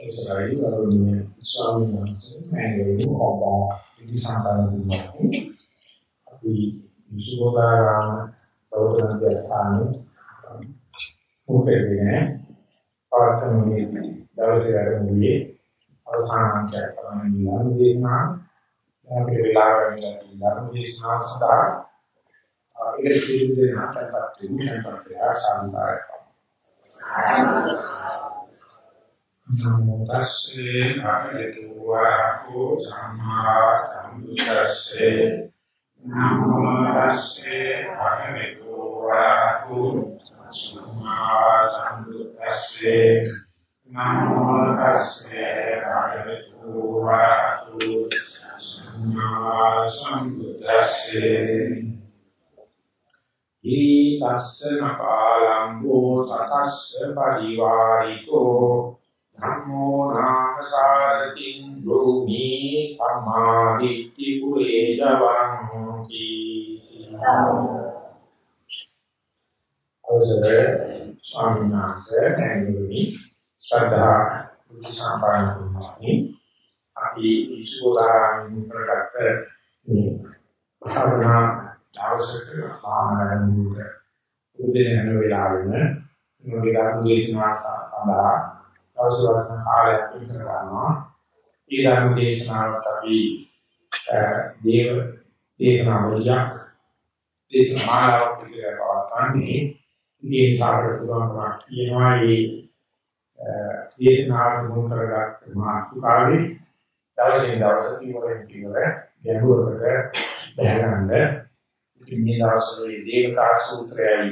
අවසරයි ගෞරවනීය ස්වාමීන් වහන්සේ මෑණියනි ඔබ ඉදිසාරණ දුන්නා. අපි විසුද්ධාරාම සෞතනදී ස්ථානයේ මුකේදී පවත්වන්නේ දවසේ ආරම්භයේ අවසාන අංකය තමයි නිවන් දේශනා. අපේ වෙලාවෙන් ධර්ම දේශනා සඳහා ඒ සියලු දෙනාට පත්‍රිමයන් පත්‍යා සාන්තාරය. නමෝ තස්සේ භගවතු වරහතෝ සම්මා සම්බුද්දස්සේ නමෝ තස්සේ භගවතු වරහතෝ සම්මා සම්බුද්දස්සේ නමෝ තස්සේ භගවතු වරහතෝ සම්මා සම්බුද්දස්සේ ඊතස්ස නපාලං තතස්ස පරිවාරිකෝ ධම්මෝ නාම සාරතින් භූමි සම්මාදිට්ඨි කුලේ ජවං කී අවසරේ ස්වාමීන් වහන්සේ නැංගුනි ශ්‍රද්ධා බුද්ධ සම්පන්න තුමානි අපි ඉස්සෝදාමින් ප්‍රකට මේ භාවනා අවශ්‍යක ආනන්දුක උදේ යන වෙලාවෙම මොකද ධර්ම දේශනාව සඳහා අවශ්‍යවන කාලයක් විතර ගන්නවා. ඒ ධර්ම දේශනාවට අපි දේව දේශනාවලියක් දේශනාවක් පිළිගන්න පවත්න්නේ මේ සාකච්ඡා පුරාම කියනවා මේ දේශනාවට මුල් කරගත් මාතෘකාවේ දවසින් දවස తీවරෙන් తీවර ගැඹුරකට බහගන්න ඉතින් මේ දවස්වල දේවතා සූත්‍රයයි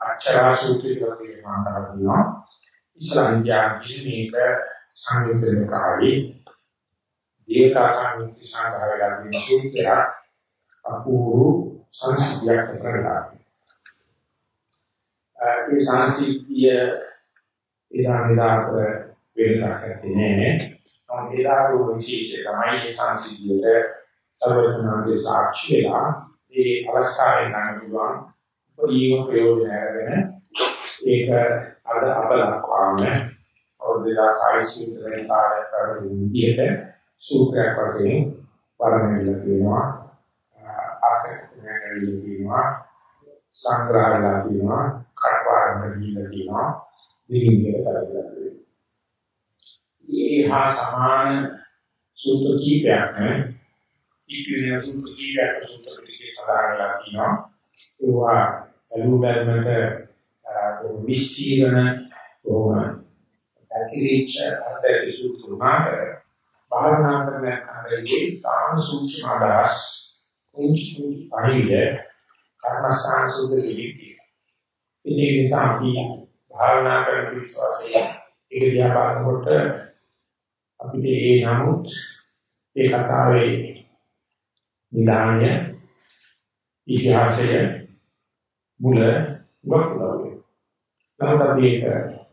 අක්ෂර සූත්‍රය කියලා කියනවා ඉස්ලාම් ඥානයේ මේක සංයුක්තන කාලේ දේවතා සංයුක්ත සංඝාරය ගන්න සූත්‍රය අපූර්ව සංස්කෘතියක් කරලා. ඒ සංස්කෘතිය ඉදානිදාක වෙනසක් නැහැ. සංකේතාරු විශේෂ තමයි මේ සංස්කෘතියට සර්වඥාන්සේ සාක්ෂියලා ඒ අවස්ථාවේ ගන්න පුළුවන් උපරිම ප්‍රයෝජන අරගෙන ඒක අද අපලක්වාම අවුරුදු 2600 වෙනි කාලයක විදිහට සූත්‍රයක් වශයෙන් වරණිලා තියෙනවා. ආර්ථිකයෙන් කියනවා. සංග්‍රහලා තියෙනවා කටපාඩම් දීලා තියෙනවා දිගින් කරලා තියෙනවා. ඒ හා සමාන සූත්‍ර කීපයක් නේ ඉතිරිය සූත්‍ර කීපයක් සූත්‍ර ටිකේ සඳහන් කරලා තියෙනවා. ඒවා බැලු බැලමට විස්තීර්ණ කොහොම ඇතිරිච්ච අධ්‍යක්ෂ සූත්‍රමාන භාවනා කරන ආරම්භයේ තාම සූක්ෂම අදහස්. කුංචු පරිලේ කර්මස්ථාන සුදුලිති ඉතින් නිසා අපි භාවනා කරන විශ්වාසයේ ඒක දිහා බලනකොට අපිට ඒ නමුත් ඒ කතාවේ නිදාණය ඉතිහාසය මුල වක්ලවය නමුත් අපි ඒක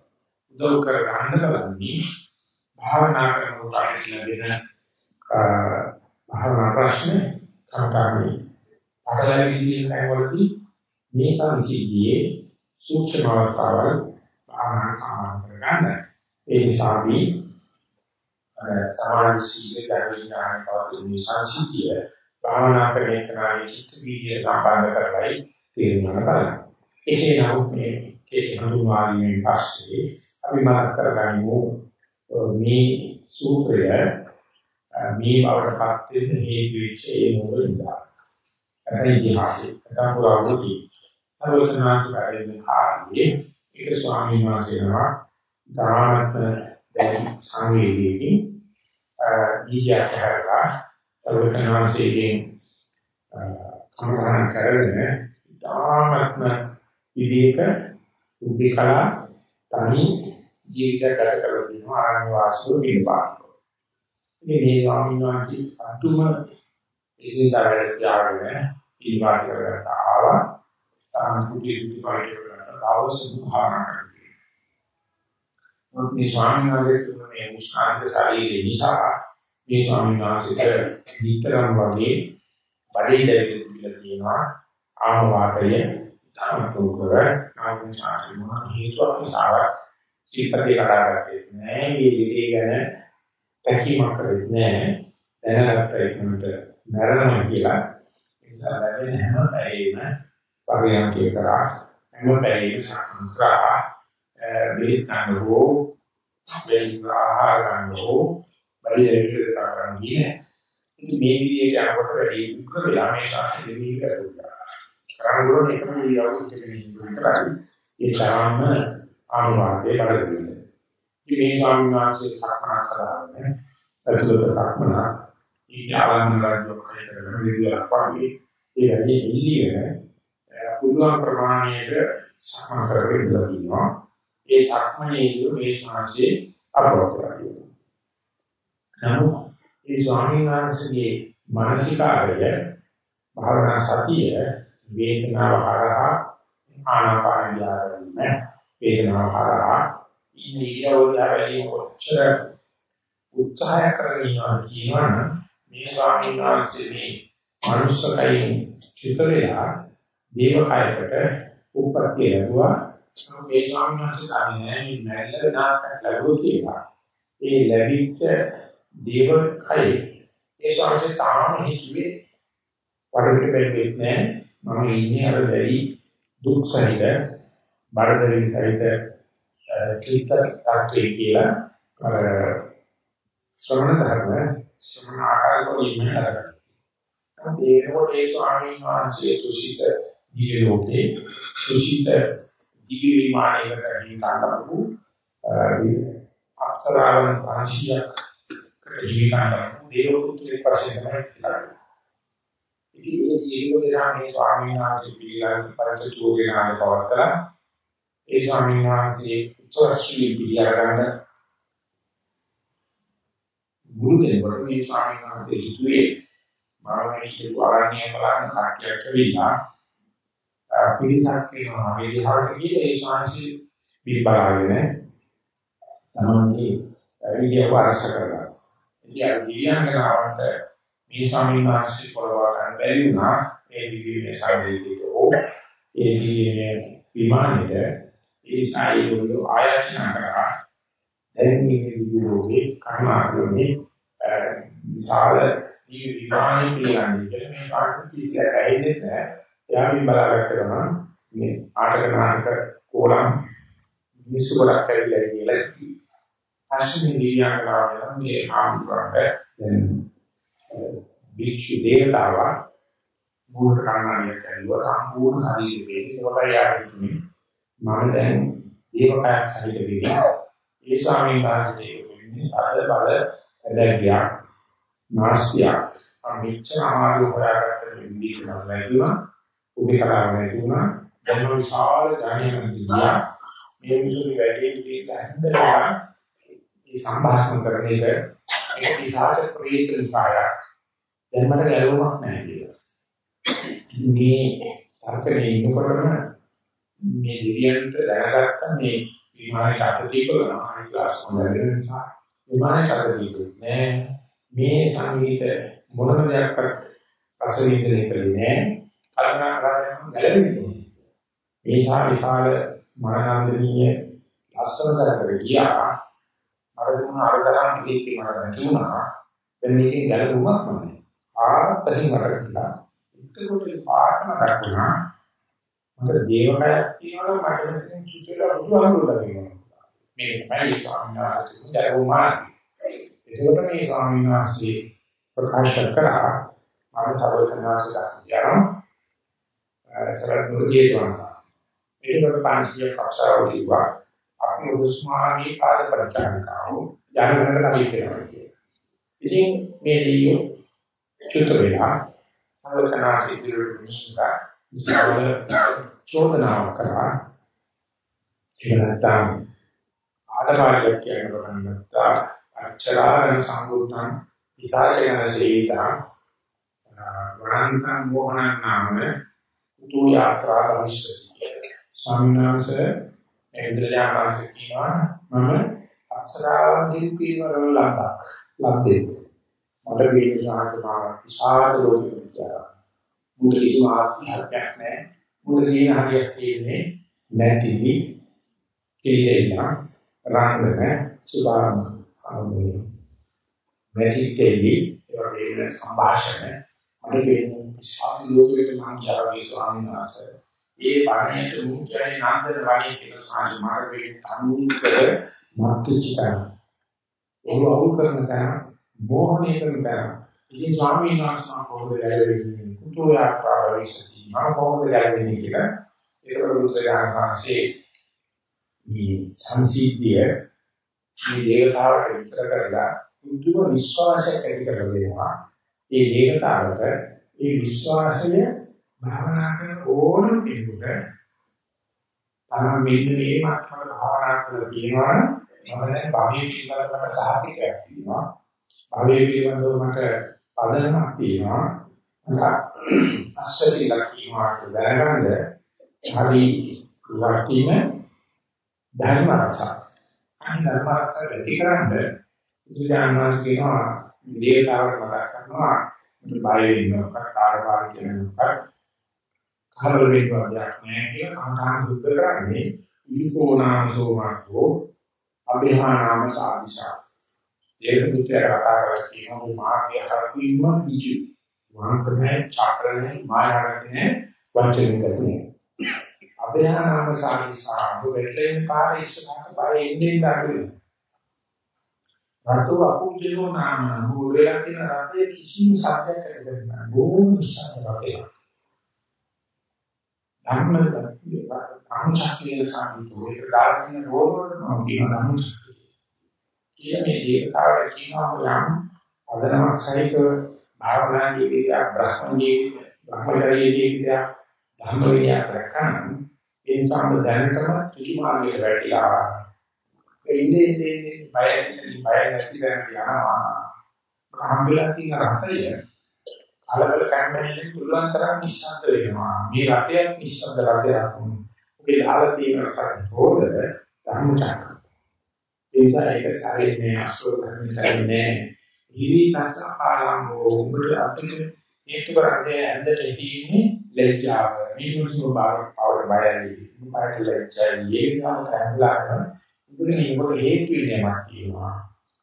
උදව් කර ගන්න බලන්නේ භාවනා කරනකොට අපිට ලැබෙන භාවනා ප්‍රශ්න කාටාමි අකලැවිදී නැවලදී මේ සංසිද්ධියේ සූක්ෂම අවස්ථාවල භාවනා සමාන කරගන්න ඒ නිසා අපි සමාන සීල ධර්මඥාන පවතින සංසිද්ධිය භාවනා කරන කෙනාගේ චිත්ත වීර්ය සම්බන්ධ කරලයි තේරුම් ගන්න බලන්න. එසේ නමුත් මේ ඒක හඳුන්වාගීමෙන් පස්සේ අපි මතක් කරගනිමු මේ සූත්‍රය මේ බවටපත් වෙන්න හේතු වෙච්ච ඒ මොකද? ඒ ඉතිහාසයේ කතාපුරාවදී සර්වඥාන්සේ කාර්යයේ ඒක ස්වාමීන් වහන්සේනවා ධානත් දැන් සංවේදීකින් දීජාතරලා සර්වඥාන්සේගෙන් කමරණ කරගෙන ධානත්ම විවේක උද්දේකලා තනි ජීවිත කර කර දිනවා ආරණ්‍ය වාසෝ නිර්වාණ. ඉතින් මේ ස්වාමීන් වහන්සේ අතුම ඉසින්තරට ත්‍යාගගෙන ඉල්වාට කරගන්න ආවා. තාම කුටි කුටි පාඩේ කරලා අවශ්‍ය භාවනා කරනවා. මොකද මේ ස්වාමීන් වහන්සේ තුමේ මුස්කාන්ත ශරීරය නිසා මේ ස්වාමීන් වහන්සේට විතරම් වගේ බඩේ දැවිලා තියෙනවා ආම වාතය තාම තුකර ආගම සාහිම හේතුවක් නිසා සිල්පදේ කඩාගත්තේ නෑ. මේ දෙකේ ගැන තැකීමක් කරේ නෑ. දැනගත්ත එකකට මරණම කියලා ඒ නිසා ලැබෙන හැම පැයෙම පරියන්කේ කරා හැම පැයෙම සම්කරා බෙහෙත්නෝ වෙලිආහාර ගන්නෝ බලියෙකට කරන්නේ ඉතින් මේ විදිහට යනකොට වැඩි දුක වෙලා මේ ශාස්ත්‍රීය දෙවි කරුණා කරන්නේ එකම විදිහට විතරයි ඒ තරම්ම ආනුවාදයේ බලන්නේ ඉතින් මේ ස්වාමීන් වහන්සේ සක්මන කරානේ අතුලත සක්මන. ඊයාලන් රාජ්‍ය කරගෙන විදියක් වගේ. ඒ වැඩි ඉල්ලීගෙන පුළුවන් ප්‍රමාණයට සක්මන කරගෙන ඉඳලා ඒ සක්මනේදී මේ ශාස්ත්‍රයේ අපරෝධය. නමුත් ඒ ස්වාමීන් වහන්සේගේ මානසිකාරය භාවනා සතිය වේදනාව හරහා ආනාපාන යාරෙන්න වේදනාව හරහා ඉන්දියාවලදී කොච්චර උත්සාහ කරගෙන කියනවනම් මේ ස්වාමීන් වහන්සේ මේ මනුස්සකයෙන් චිතරයා දේවකයකට උපත්ති ලැබුවා. මේ ස්වාමීන් වහන්සේ කන්නේ මේ මැල්ල නාටක ලැබුවා කියලා. ඒ ලැබිච්ච දේවකයේ ඒ ස්වාමීන් තාම හිතුවේ වඩපිට බැලුවෙත් නෑ මම ඉන්නේ අර වැඩි දුක් සහිත බරදරි සහිත කීත තාක්කේ කියලා අර ශ්‍රවණ ධර්ම ශ්‍රවණ ආකාර වලින් හදගන්නවා. ඒකෝට ඒ ස්වාමීන් වහන්සේ තුසිත දිව්‍ය ලෝකේ තුසිත දිව්‍ය විමානයකට ගිහින් අක්ෂරාවන් පහසියක් ජීවිකාන දේව පුත්‍රයෙක් වශයෙන් තමයි කියලා. ඉතින් ඒ ජීවිතේ මේ ස්වාමීන් වහන්සේ පිළිගන්න පරිචෝගේ නාම පවත්තලා ඒ ස්වාමීන් වහන්සේ උත්සවශ්‍රී පිළිගන්න ගුරු දෙනකොට මේ ස්වාමීන් වහන්සේ හිතුවේ මානවීය ආරණ්‍ය බලන්න කාටයක් වෙලා පිරිසක් වෙනවා මේ දිහාට ගිහලා ඒ ශාන්ති පිළිබලාගෙන තමන්ගේ විද්‍යාව අරස කරගන්න. ඉතින් අර දිව්‍යාංගනාවට මේ ස්වාමීන් වහන්සේ පොරවා ගන්න බැරි වුණා ඒ දිව්‍යමය සාධිතේ ඕ ඒ දිව්‍යමය විමානෙට ඒ සායෝල ආයතන කරා දැන් මේ දිව්‍යෝගේ කර්මාවලියේ විශාල දිව්‍ය විමානෙ පිළිගන්නේ මේ කාර්ය කිසියක් ඇහෙන්නේ නැහැ එයා මේ බලාගත්ත ගමන් මේ ආටක නාටක කෝලම් මිනිස්සු ගොඩක් ඇවිල්ලා කියලා කිව්වා. පස්සේ දීයාකරාගෙන මේ ආම්බරට දැන් භික්ෂු දේවතාවා මූල කර්ණානිය කරුවා සම්පූර්ණ ශරීරයේ ඒකයි ආරම්භුනේ මම දැන් දේවකායක් සහිත වෙන්නේ ඒ ස්වාමීන් වහන්සේ වෙන්නේ අද බල ඇදගියා නාස්තිය අමිච්ච ආමාරු හොයාගත්ත විදිහ නම් ලැබුණා උදේ කරාම නැතුණා දැන් විශාල ඥානයක් දියා මේ මිනිස්සු වැඩි විදිහට හැදලා මේ සම්භාෂණ කරන එක ඒක විශාල ප්‍රේතනිකාය දැන් මට ගැලවුමක් නැහැ කියලා. මේ තර්කනේ ඉන්නකොටම මේ දෙවියන්ට දැනගත්ත මේ විමානයේ අතදීප කරනවා අනිත් ක්ලාස් මොනවද නිසා විමානයේ අතදීප නෑ මේ සංගීත මොනම දෙයක්වත් රස විඳින්න කලේ නෑ කල්පනා කරගෙන ගැලවෙන්නේ. මේ සා විශාල මනෝනන්දනීය ලස්සන කරකට ගියා. අර දුන්න අරතරන් කීකේ මරණ කියනවා. දැන් මේකේ ගැලවුමක් නැහැ. ආත්පසින් මරණලා. එතකොට පාඨම දක්වනවා. මට දේවකයක් කියනවා මට මෙතන චුතිලා බුදුහාමුදුරුවෝ කියනවා. මේ තමයි ස්වාමීන් වහන්සේ ගැලවුමා. ඒකකොට මේ ස්වාමීන් වහන්සේ ප්‍රකාශ කරා මම තවකනාසට යනවා සරත් මුරුගේ තුනවා. ඒකට 500 කක්ෂාව දීවා. අපි උස්මානී පාද පරිචාරකාව යනකට අපි කියනවා කියන්නේ. ඉතින් මේ දීයෝ චුත වෙලා අවකනාසි දිරුනිකා ඉස්සවල චෝදනාව කරා. ඒක නැත්නම් ආදපාරයක් කියනකොට නැත්නම් අච්චරාන සම්බුද්ධං ඉසාරයන සේිතා වරන්තං මොහනං නාමනේ උතු යාත්‍රා භවිෂ්‍යති. ස්වාමීන් වහන්සේ ඉන්ද්‍රජානවාස කියනවා මම අක්ෂරාවන්දී පියවරවල ලබා ලබ්දේ. මට මේ සාහකමාව විශාල රෝගිකයා. මුද කිසිම ආත්මයක් නැහැ. මුද කියන හරියක් තියෙන්නේ නැතිවි කියලා රාංගන සුභාම අනුමේ මෙඩිටේලි ඒ වගේම සංഭാෂණ මට වෙන විශාල ලෝකයක මම කියලාගේ ස්වාමීන් වහන්සේ ඒ වණයට මුචේ නන්දන වණේ කියන සාජ මාර්ගයේ තනුකර මාතුචිකන ඔහු අවු කරන තැන මෝහණය කරන තැන. ඉතින් ස්වාමීන් වහන්සේ කොහොමද ගැලවෙන්නේ කුතෝ යාත්‍රාව විශ්සී මම කොහොමද ගැලවෙන්නේ කියලා ඒක රුද්‍රයන් වහන්සේ මේ සංසීතිය මේ දේවතාවට විතර කරලා පුදුම විශ්වාසයක් ඇති කරගන්නවා ඒ දේවතාවට ඒ විශ්වාසය භාවනා කරන ඕනම කෙනෙකුට තමයි මෙන්න මේ මට්ටමට භාවනා කරලා තියෙනවා මම දැන් භාවයේ පිළිබඳව සාහිත්‍යයක් තියෙනවා. භාවයේ පිළිබඳව මට පදනමක් තියෙනවා. මට අස්සතිලක් කියනවා කියලා දැනගන්න හරි වටින ධර්ම රසක්. අනිත් ධර්ම රස වැඩි කරන්නේ බුදුදානමාස් කියනවා දේතාවට මතක් කරනවා බය වෙනවා කාර්යකාරී කියනවා කලබල වෙනවා දෙයක් නෑ කියලා කමඨාන සුද්ධ කරන්නේ විකෝණාසෝ මාර්ගෝ අභිහානාම සාදිසා. ඒක පුත්‍රය කතා කරලා කියනවා මාර්ගය හරකින්ම නිජු වාංකනේ චක්‍රනේ මායාවනේ වචනේ කරන්නේ. අභිහානාම සාදිසා ඔබෙන් කාර්ය ඉස්සරහට බය එන්නේ නැහැ රතු අකුජලෝ නාම මොලේ තියෙන රතේ කිසිම සත්‍යයක් කරගන්න බෑ බොහොම විශ්වාස රතේ ධර්ම ධර්මචක්‍රීය සාහිත්‍යෝ ඒක දාර්ශනික රෝගවලට නම් කියන ධර්මචක්‍රීය කියන්නේ ඒකාවට කියනවා යම් අදනමක් සහිත භාවනා ජීවිතයක් බ්‍රහ්ම ජීවිතයක් බ්‍රහ්මචර්ය ජීවිතයක් ධර්ම විද්‍යාවක් රැකගන්න ඒ නිසා දැනටම කිසිමාගේ වැටිලා ඉන්නේ ඉන්නේ බය බය නැති දැනට යනවා හම්බෙලා තියෙන රටය කලබල කැම්පේන්ෙන් පුළුවන් තරම් නිස්සද්ද වෙනවා. මේ රටයක් නිස්සද්ද රටයක් වුණා. ඔබේ දාලා තියෙන රටක් හොද ධර්මචක්‍ර. ඒ නිසා ඒක සාරේ අසුර කරන්නේ ඉවි තසපාලම් උඹට අතේ හේතු කරන්නේ ඇඳට හිටින්නේ ලැජ්ජාව. මේ මුසු බාරවට බයයි. උඹට ලැජ්ජයි. ඒක නම් ඇඳලා කරන උඹට මේකට හේතු වෙන්නේ මක් කියනවා.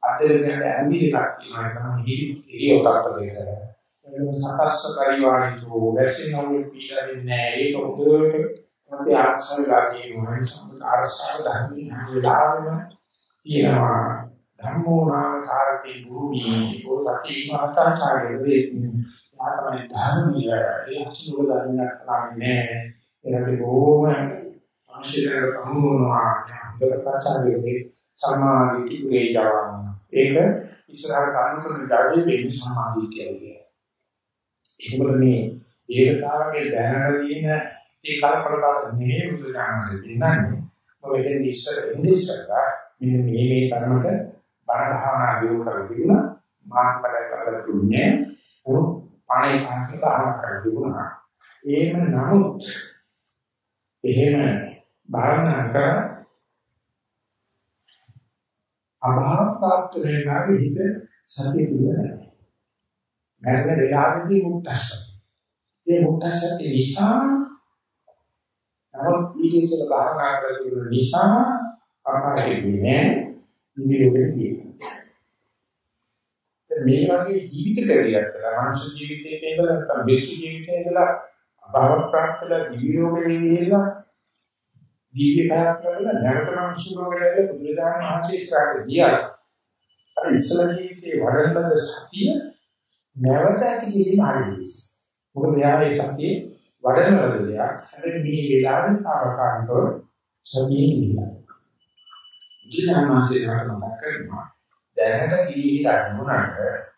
අතේ ගන්න ඇඳි එකක් කියනවා. ඒක තමයි හිරි ඔතක්ද දෙක. සකස්ස පරිවාරිතෝ වැසිනෝ පීඩා දෙන්නේ ඒක උදේට මත ආශ්‍රයලා කියනවා සම්පූර්ණ ආශ්‍රය ධර්මී හැමදාම තියෙනවා ධර්මෝ නාම කාරති භූමි පොතටි මහතාචාර්යවේ යාතමයි ධර්මීය. ඒ අචිනෝ ධර්මයක් කරන්නේ ඒකට බොහොම අවශ්‍යකර පමුණුනවා හදකතාචාර්යවේ සමාධි කිවේ යවන්න ඒක ඉස්සරහට කරුණු කරන ධර්මයේ වෙන්නේ සමාධිය කියන්නේ. ඒකවල මේ ඒකතාවගේ දැනන දින ඒ කලපලකාර නෙමෙයි බුදුරජාණන් දෙන්නන්නේ. මොකද ඉස්සර ඉන්දිස්සරලා මෙන්න මේ මේ තරමට බණ භාවනා දියුණු කරගෙන මාර්ගඵල කරලා දුන්නේ උන් පණේ පාස්ක භාවනා කරලා දුන්නා. එහෙම නමුත් එහෙම භාවනා කර අභාව ප්‍රාප්ත වෙනාගේ හිත සතිය තුල නැහැ. මරණ වේලාවේදී මුක්තස්සති. මේ මුක්තස්සති නිසා නමුත් ඊටේසල භාවනා කරලා නිසා අපාරෙන්නේ නිවිලෙන්නේ. මේ වගේ ජීවිත කැරියක් කරලා මනුෂ්‍ය ජීවිතයේ ඉඳලා නැත්නම් බේසු ජීවිතයේ ඉඳලා අභාව ප්‍රාප්තලා දිවිලෝකෙදී ඉඳලා දීර්ඝ කාලයක් කරලා නැවත මනුෂ්‍ය ලෝකයට බුදුදාන මහන්සිය ඉස්සරහට ගියා. අර ඉස්සල ජීවිතේ වඩන සතිය නැවත ඇති කිරීම හරියි. මොකද යාවේ සතියේ වඩන වල දෙයක්. හැබැයි මේ වෙලාවෙන් තාවකාලිකව සතියේ ඉන්නවා. ජීවමානසේ කරනවා කරනවා. දැනට ගිහිලා නුනට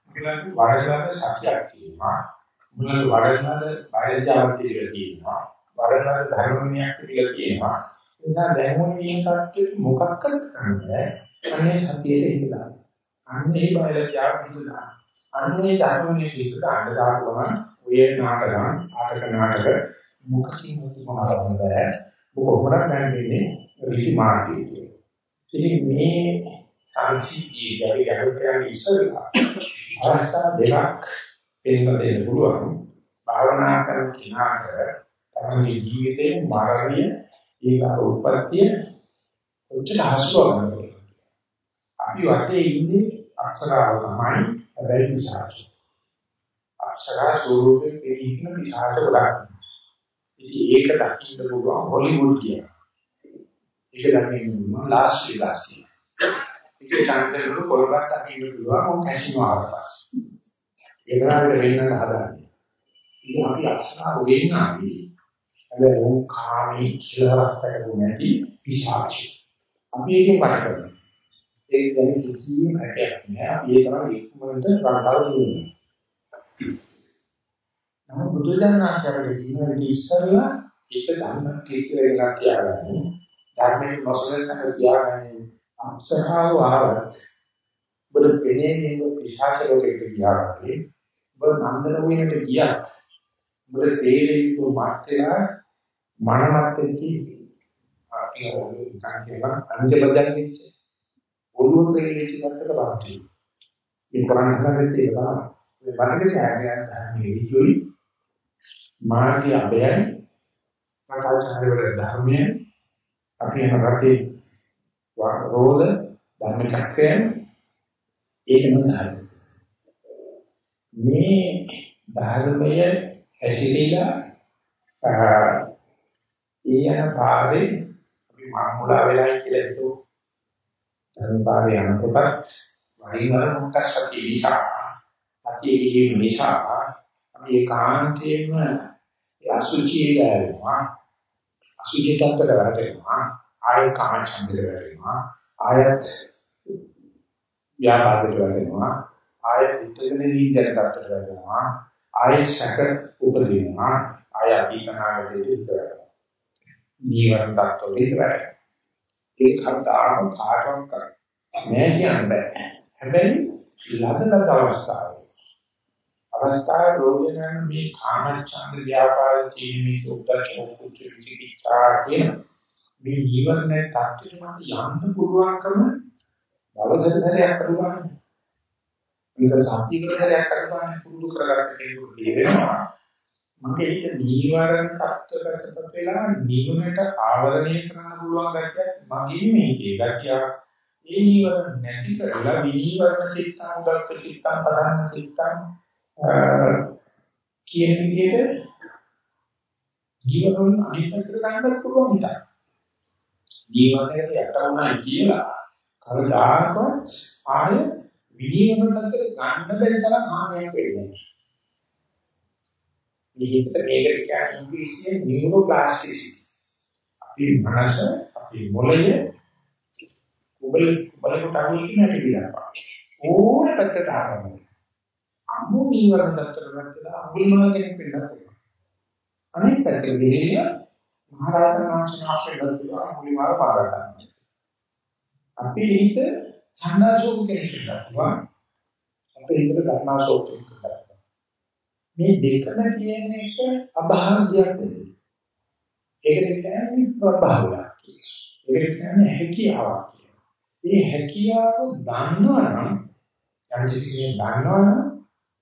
මොකලද වඩනද සතියක් තියෙනවා. මොකද වඩනද බයජාවක් කියලා තියෙනවා. වඩනද ධර්මණියක් කියලා තියෙනවා. ඒ නිසා දැනුම කියන කට්ටිය මොකක් කරන්නේ? අනේ සතියේ ඉඳලා. අන්නේ බයජාවක් ඉඳලා. අන්නේ ධර්මයේ විසුද්ධ අඬ දාපුවම ඔය නාටකම් ආටක නාටක මුඛී මුතු සමාරම්භ බෑ කොහොමද නැන්නේ ඍෂි මාර්ගයේ ඉතින් මේ සංසිද්ධිය ගැවි ගැහුවා ඉස්සෙල්ලා අවස්ථා දෙකක් එන්න දෙන්න පුළුවන් භාවනා කරන කෙනාට තමගේ ජීවිතේ මරණය ඒක උත්පත්තිය උච්ච හසුවනවා අපි වටේ ඉන්නේ අක්ෂරාව තමයි හැබැයි විශාල. අක්ෂරා ස්වරූපේ පිළිහින විශාල ගොඩක්. ඉතින් ඒක දකින්න පුළුවන් හොලිවුඩ් කියන. ඒක දකින්න පුළුවන් ලාස් විලාස් කියන. ඒක දකින්න කොළඹ දකින්න පුළුවන් මොකක් කැසිනෝ ආවපස්. ඒක නේද වෙන්න හදන්නේ. ඉතින් අපි අක්ෂරාව වෙන්නාදී හැබැයි ඕ කාමී කියලා රස්තක නැති විශාලයි. අපි ඒකෙන් වට කරනවා. ඒක දැන් කිසිම හැකියාවක් නෑ. අපි ඒ තරම් ඉක්මනට රටාව දුන්නා. නමුත් බුදුදහමේ කියනවා ඉස්සරලා ඒක ධර්ම කීකරේලා කියලානේ. ධර්මයේ නොසලකන තියාගන්නේ අපසහාව ආවත් බල පෙනේ නේ පිශාචලෝකෙට ගියාගේ. බල නන්දන වෙනට ගියත් බල තේරෙයි කොමාටලා මනමත්ටි අපි ඔය කාංකේම අන්තිබදන්නේ ඔළුව කෙරෙහි චිත්තක වාටි මේ කරණ හදන්නේ ඒක තමයි මේ බලන්නේ ආයයන් ධර්මයේ විජොයි මාර්ගය අභයයි. මකාචාර්යවල ධර්මයේ අපි යන රටේ රෝධ ධර්ම චක්‍රයන් ඒකම සාර්ථක මේ ධර්මය හැසිරීලා ඒ යන පාරේ අපි මාමුලා වෙලා කියලා හිතුව. ධර්ම පාරේ යනකොටත් වරින් වර මුක්කස්සති නිසා අති නිසා අපි ඒකාන්තයෙන්ම අසුචිය ගන්නවා අසුචි තත්ත්වයට වැටෙනවා ආය කාමච්ඡන්දයට වැටෙනවා ආයත් ව්‍යාපාදයට වැටෙනවා ආයත් ඉතගෙන නීතියට තත්ත්වයට වැටෙනවා ආය සැක උපදිනවා ආය අධිකනාවලදී ඉතරයි ජීවන තත්ත්වෙ ඉතරයි ඒ කතාව කාටවත් කරන්නේ නෑ කියන්න බෑ. හැබැයි ලබන අවස්ථාවේ අවස්ථාවේ රෝගයන් මේ කාමච්ඡන්ද ව්‍යාපාර තීමිත උද්දච්ච කුච්ච විචිකිච්ඡා කියන මේ ජීවනයේ තත්ත්වෙට යන්න පුළුවන්කම දවසකට හැරයක් කරුවානේ. මේක සත්‍යයකට හැරයක් කරුවානේ පුරුදු කරගන්න කෙනෙකුට වෙනවා. මගේ හිත නීවරණ තත්ත්වයකට වෙලා නිවනට ආවරණය කරන්න පුළුවන් ගැටියක් මගේ මේකේ ගැටියක් ඒ නීවරණ නැති කරලා විනීවරණ චිත්තං උදක්ක චිත්තං පදන්න චිත්තං කියන විදිහට ජීවන අනිත් පැත්තට ගන්නත් පුළුවන් හිතක්. ජීවිතයට යට වුණා කියලා කවදාකවත් ආය විනීමකට ගන්න බැරි තරම් ආමයක් වෙන්නේ නැහැ. මේකට මේකට කියන්නේ ඉංග්‍රීසියෙන් නියුරෝප්ලාස්ටිසිටි. අපි මනස, අපි මොළය කුබල බලකට අනුව කියන හැටි ඕන පැත්තට ආරම්භ අමු නීවරණ දත්තට කියලා අඟුලිමාල කෙනෙක් වෙන්නත් පුළුවන්. අනෙක් පැත්තේ දෙහිය මහරහතන් වහන්සේ අපේ දත්තුවා අඟුලිමාල පාරකට. අපි හිත ඡන්දාශෝක කෙනෙක් වෙන්නත් පුළුවන්. අපේ හිතට ධර්මාශෝක කෙනෙක් වෙන්නත් පුළුවන්. මේ දෙකම කියන එක අභාග්‍යයක් නෙවෙයි. ඒකට කියන්නේ ප්‍රභාවයක් කියලා. ඒකට කියන්නේ හැකියාවක් කියලා. මේ හැකියාව දන්නවනම් යම් කිසි කෙනෙක් දන්නවනම්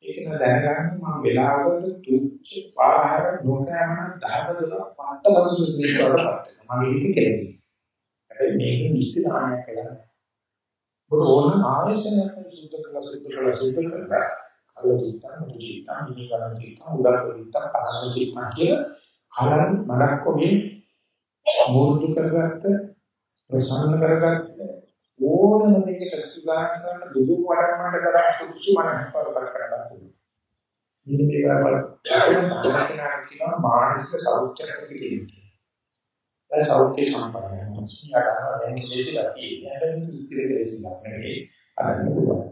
ඒක දැනගන්න මම වෙලාවකට තුච්ච පාහර නොකෑමන දහවල පාටලසු දෙකවලපත් මම ඒක කෙලෙසි. හැබැයි මේක නිශ්චිත ආනයක් කියලා. බොර ඕන ආයසනයක් සුද්ධ කළ සුද්ධ කළ සුද්ධ කළා. අලෝචිතා මුචිතා නිවන චිතා උදාරපිතා පරණ චිතා කිය හරන් මඩක් කොගේ මූර්තු කරගත්ත ප්‍රසන්න කරගත්ත ඕනම දෙයකට සුදානම් කරන දුදු වඩන්නට කරා සුසු මනස පරපර කරලා පුළුවන්. මේ දේවල් බලන්න කියනවා මානසික සෞඛ්‍යයක් කියලා. ඒ සෞඛ්‍ය සම්පන්නයි. සියයට දැන් ඉලෙසිලා තියෙන්නේ. හැබැයි ඉස්තිර කෙලෙසිලා නෙවෙයි. අරන්න පුළුවන්.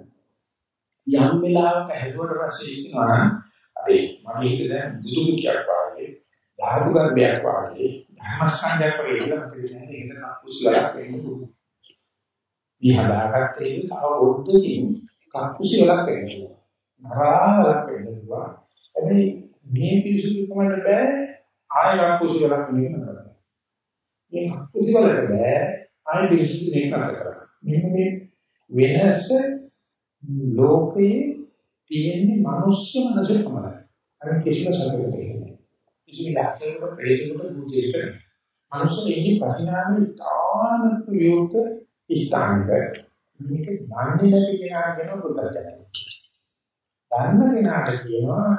යම් වෙලාවක හැදුවට පස්සේ ඉන්නවා අපි මගේ හිත දැන් බුදු මුඛයක් වාගේ, ධාතු ගර්භයක් වාගේ, ධර්මස්කන්ධයක් වගේ ඉන්න අපිට නෑ ඒක කුසලයක් වෙන්න පුළුවන්. මේ හදාගත්ත එක තව පොඩ්ඩකින් කක්කුසි වලක් වෙනවා. නරාලක් වෙනවා. හැබැයි මේ පිරිසුදුකමට බෑ ආය කක්කුසි වලක් මේක නරනවා. මේ කක්කුසි වලට බෑ ආය පිරිසුදු මේක නරනවා. මෙන්න මේ වෙනස ලෝකයේ තියෙන මනුස්ස මනස තමයි. අර කිසිම සැකයක් නැහැ. කිසිම ලක්ෂණයක ප්‍රේතයකට බුද්ධියකට මනුස්ස එහි පරිණාමයේ තානත් යොත් ස්ථානක මේක දන්නේ නැති කෙනා කියන පුතර්ජනයි. දන්න කෙනාට කියනවා